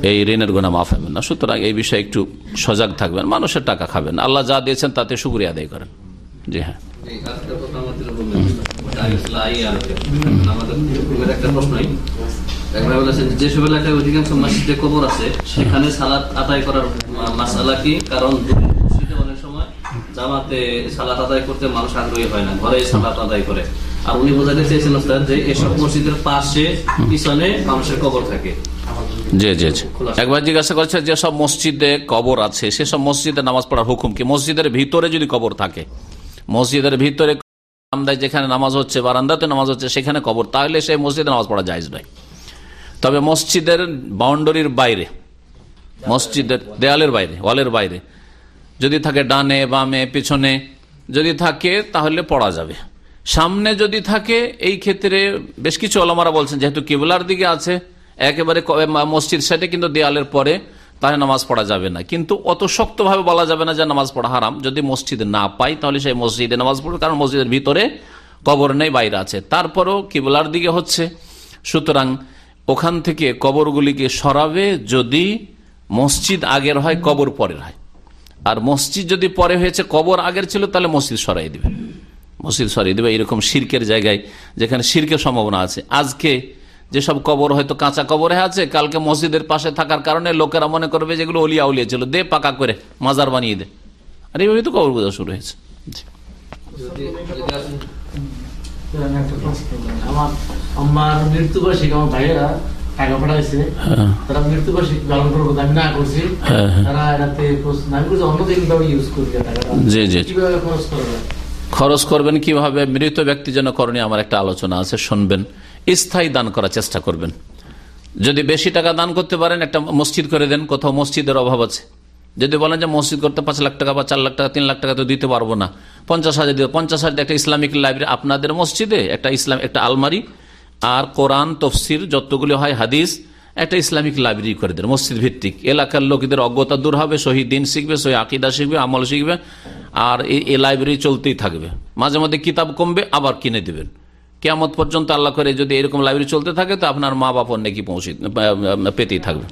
এই ঋণের গোনা মাফ হবে না। সুতরাং এই বিষয়ে একটু সজাগ থাকবেন, মানুষের টাকা খাবেন। আল্লাহ যা দিয়েছেন তাতে শুক্রিয়া আদায় করেন। জি হ্যাঁ। অধিকাংশ কবর আছে, সেখানে আদায় করার কারণ সময় জামাতে আদায় করতে মানুষ আগ্রহী হয় না ঘরে সালাত আদায় করে। আর উনি বোঝাতে চেয়েছেন যে এসব মসজিদের পাশে, পিছনে মানুষের কবর থাকে। জি জি জি। একবার জিজ্ঞাসা করছে যে সব মসজিদে কবর আছে সেসব মসজিদে নামাজ পড়ার হুকুম কি? মসজিদের ভিতরে যদি কবর থাকে, মসজিদের ভিতরে বারান্দায় যেখানে নামাজ হচ্ছে, বারান্দাতে নামাজ হচ্ছে, সেখানে কবর, তাহলে সেই মসজিদে নামাজ পড়া যায় নয়। তবে মসজিদের বাউন্ডারির বাইরে, মসজিদের দেয়ালের বাইরে, ওয়ালের বাইরে, যদি থাকে ডানে, বামে, পিছনে, যদি থাকে তাহলে পড়া যাবে। সামনে যদি থাকে, এই ক্ষেত্রে বেশ কিছু অলমারা বলছেন, যেহেতু কেবলার দিকে আছে একেবারে মসজিদ সাইডে কিন্তু দেয়ালের পরে তাহলে নামাজ পড়া যাবে না। কিন্তু অত শক্তভাবে বলা যাবে না যে নামাজ পড়া হারাম। যদি মসজিদ না পাই, তাহলে সেই মসজিদে নামাজ পড়বে, কারণ মসজিদের ভিতরে কবর নেই, বাইরে আছে। তারপরও কিবলার দিকে হচ্ছে। সুতরাং ওখান থেকে কবরগুলিকে সরাবে যদি মসজিদ আগের হয়, কবর পরের হয়। আর মসজিদ যদি পরে হয়েছে, কবর আগের ছিল, তাহলে মসজিদ সরাই দিবে। মসজিদ সরিয়ে দিবে। এরকম শির্কের জায়গায় যেখানে শির্কের সম্ভাবনা আছে। আজকে যেসব কবর হয়তো কাঁচা কবরে আছে কালকে মসজিদের পাশে থাকার কারণে লোকেরা মনে করবে যেগুলো অলিয়া উলিয়া ছিল। দে পাকা করে মাজার বানিয়ে দে। আর এইভাবে তো কবর পূজা শুরু হয়েছে। জি। যদি যদি আসেন। একটা প্রশ্ন আমার আমার মৃত্যুবার্ষিকী আমার ভাইয়েরা টাকা পাঠাইছে। তারা মৃত্যুবার্ষিকী পালন করব আমি না করছি। হ্যাঁ, হ্যাঁ। তারা এটাতে আমি করছি অন্যদিন কীভাবে ইউজ করবে জি, জি। কীভাবে খরচ করবে? খরচ করবেন কীভাবে? মৃত ব্যক্তি যেন করণীয় আমার একটা আলোচনা আছে শুনবেন। স্থায়ী দান করার চেষ্টা করবেন। যদি বেশি টাকা দান করতে পারেন, একটা মসজিদ করে দেন, কোথাও মসজিদের অভাব আছে। যদি বলেন যে মসজিদ করতে পাঁচ লাখ টাকা বা চার লাখ টাকা, তিন লাখ টাকা তো দিতে পারব না। পঞ্চাশ হাজার দিতে পঞ্চাশ হাজার একটা ইসলামিক লাইব্রেরি আপনাদের মসজিদে একটা ইসলাম, একটা আলমারি আর কোরআন, তফসির, যতগুলি হয়, হাদিস, একটা ইসলামিক লাইব্রেরি করে দেন, মসজিদ ভিত্তিক। এলাকার লোকদের অজ্ঞতা দূর হবে শহীদ দিন শিখবে, সহি আকিদা শিখবে, আমল শিখবে, আর এই লাইব্রেরি চলতেই থাকবে। মাঝে মধ্যে কিতাব কমবে, আবার কিনে দেবেন। কেয়ামত পর্যন্ত আল্লাহ করে যদি এরকম লাইব্রেরি চলতে থাকে তো আপনার মা বাপর নাকি পৌঁছে পেতেই থাকবে।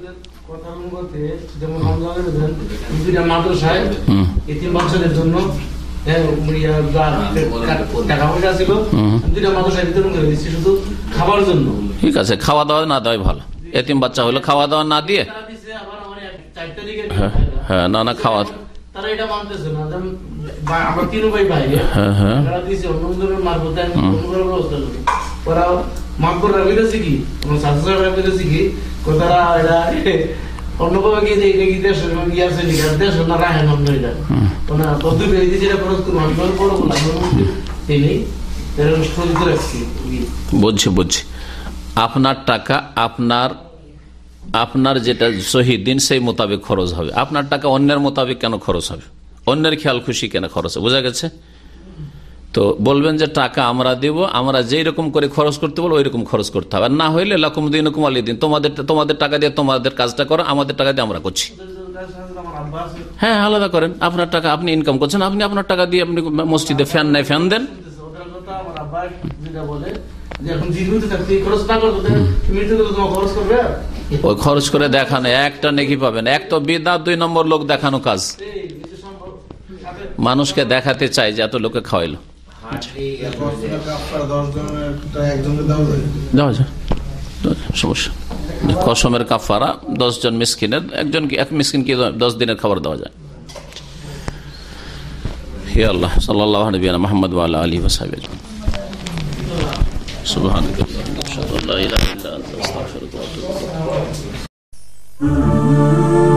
ঠিক আছে খাওয়া দাওয়া না দেওয়াই ভালো। এতিম বাচ্চা হলো খাওয়া দাওয়া না দিয়ে হ্যাঁ হ্যাঁ না না খাওয়া তারা এটা মানতেছে না। যেমন বা- আমরা তিন ভাই ভাই হ্যাঁ, হ্যাঁ। তারা দিছে অন্য মারফতে আমি অন্য ব্যবস্থা করি ওরা মাফ করে রাখতেছি কি আমার ছাত্র রাখতেছি কি তারা এটা অন্য ভাবে যে এটা কি দেশ আছে নি দেশ না রাখেন অন্য এটা ওনা কত বেরিয়ে দিয়েছে এটা খরচ করব। আমি বড় বড় বললাম এই নেই। এরকম স্থগিত রাখছি। বুঝছি বুঝছি। আপনার টাকা আপনার আপনার যেটা শহীদ দিন সেই মোতাবেক খরচ হবে। আপনার টাকা অন্যের মোতাবেক কেন খরচ হবে? অন্যের খেয়াল খুশি কেন খরচ? বোঝা গেছে? তো বলবেন যে টাকা আমরা দেব, আমরা যেই রকম করে খরচ করতে বলব ওই রকম খরচ করতে হবে। আর না হইলে লাকুম দিন আলী দিন, তোমাদের তোমাদের টাকা দিয়ে তোমাদের কাজটা করো, আমাদের টাকা দিয়ে আমরা করছি। হ্যাঁ আলাদা করেন। আপনার টাকা আপনি ইনকাম করছেন, আপনি আপনার টাকা দিয়ে আপনি মসজিদে ফ্যান নেয় ফ্যান দেন। ওই খরচ করে দেখানো, একটা নেকি পাবেন। এক তো বিদা দুই নম্বর লোক দেখানো কাজ এই কিছু সম্ভব সাথে মানুষকে দেখাতে চাই যে এত লোকে খাওয়াইলো দেওয়া যায় দেওয়া যায়, সমস্যা নেই। কসমের কাফারা দশ জন মিসকিনের একজন এক মিসকিন কি দশ দিনের খাবার দেওয়া যায় হে আল্লাহ সাল্লাহ নবীনা মোহাম্মদ আলী ওসাহেব سبحانك اللهم وبحمدك اشهد ان لا اله الا انت استغفرك واتوب اليك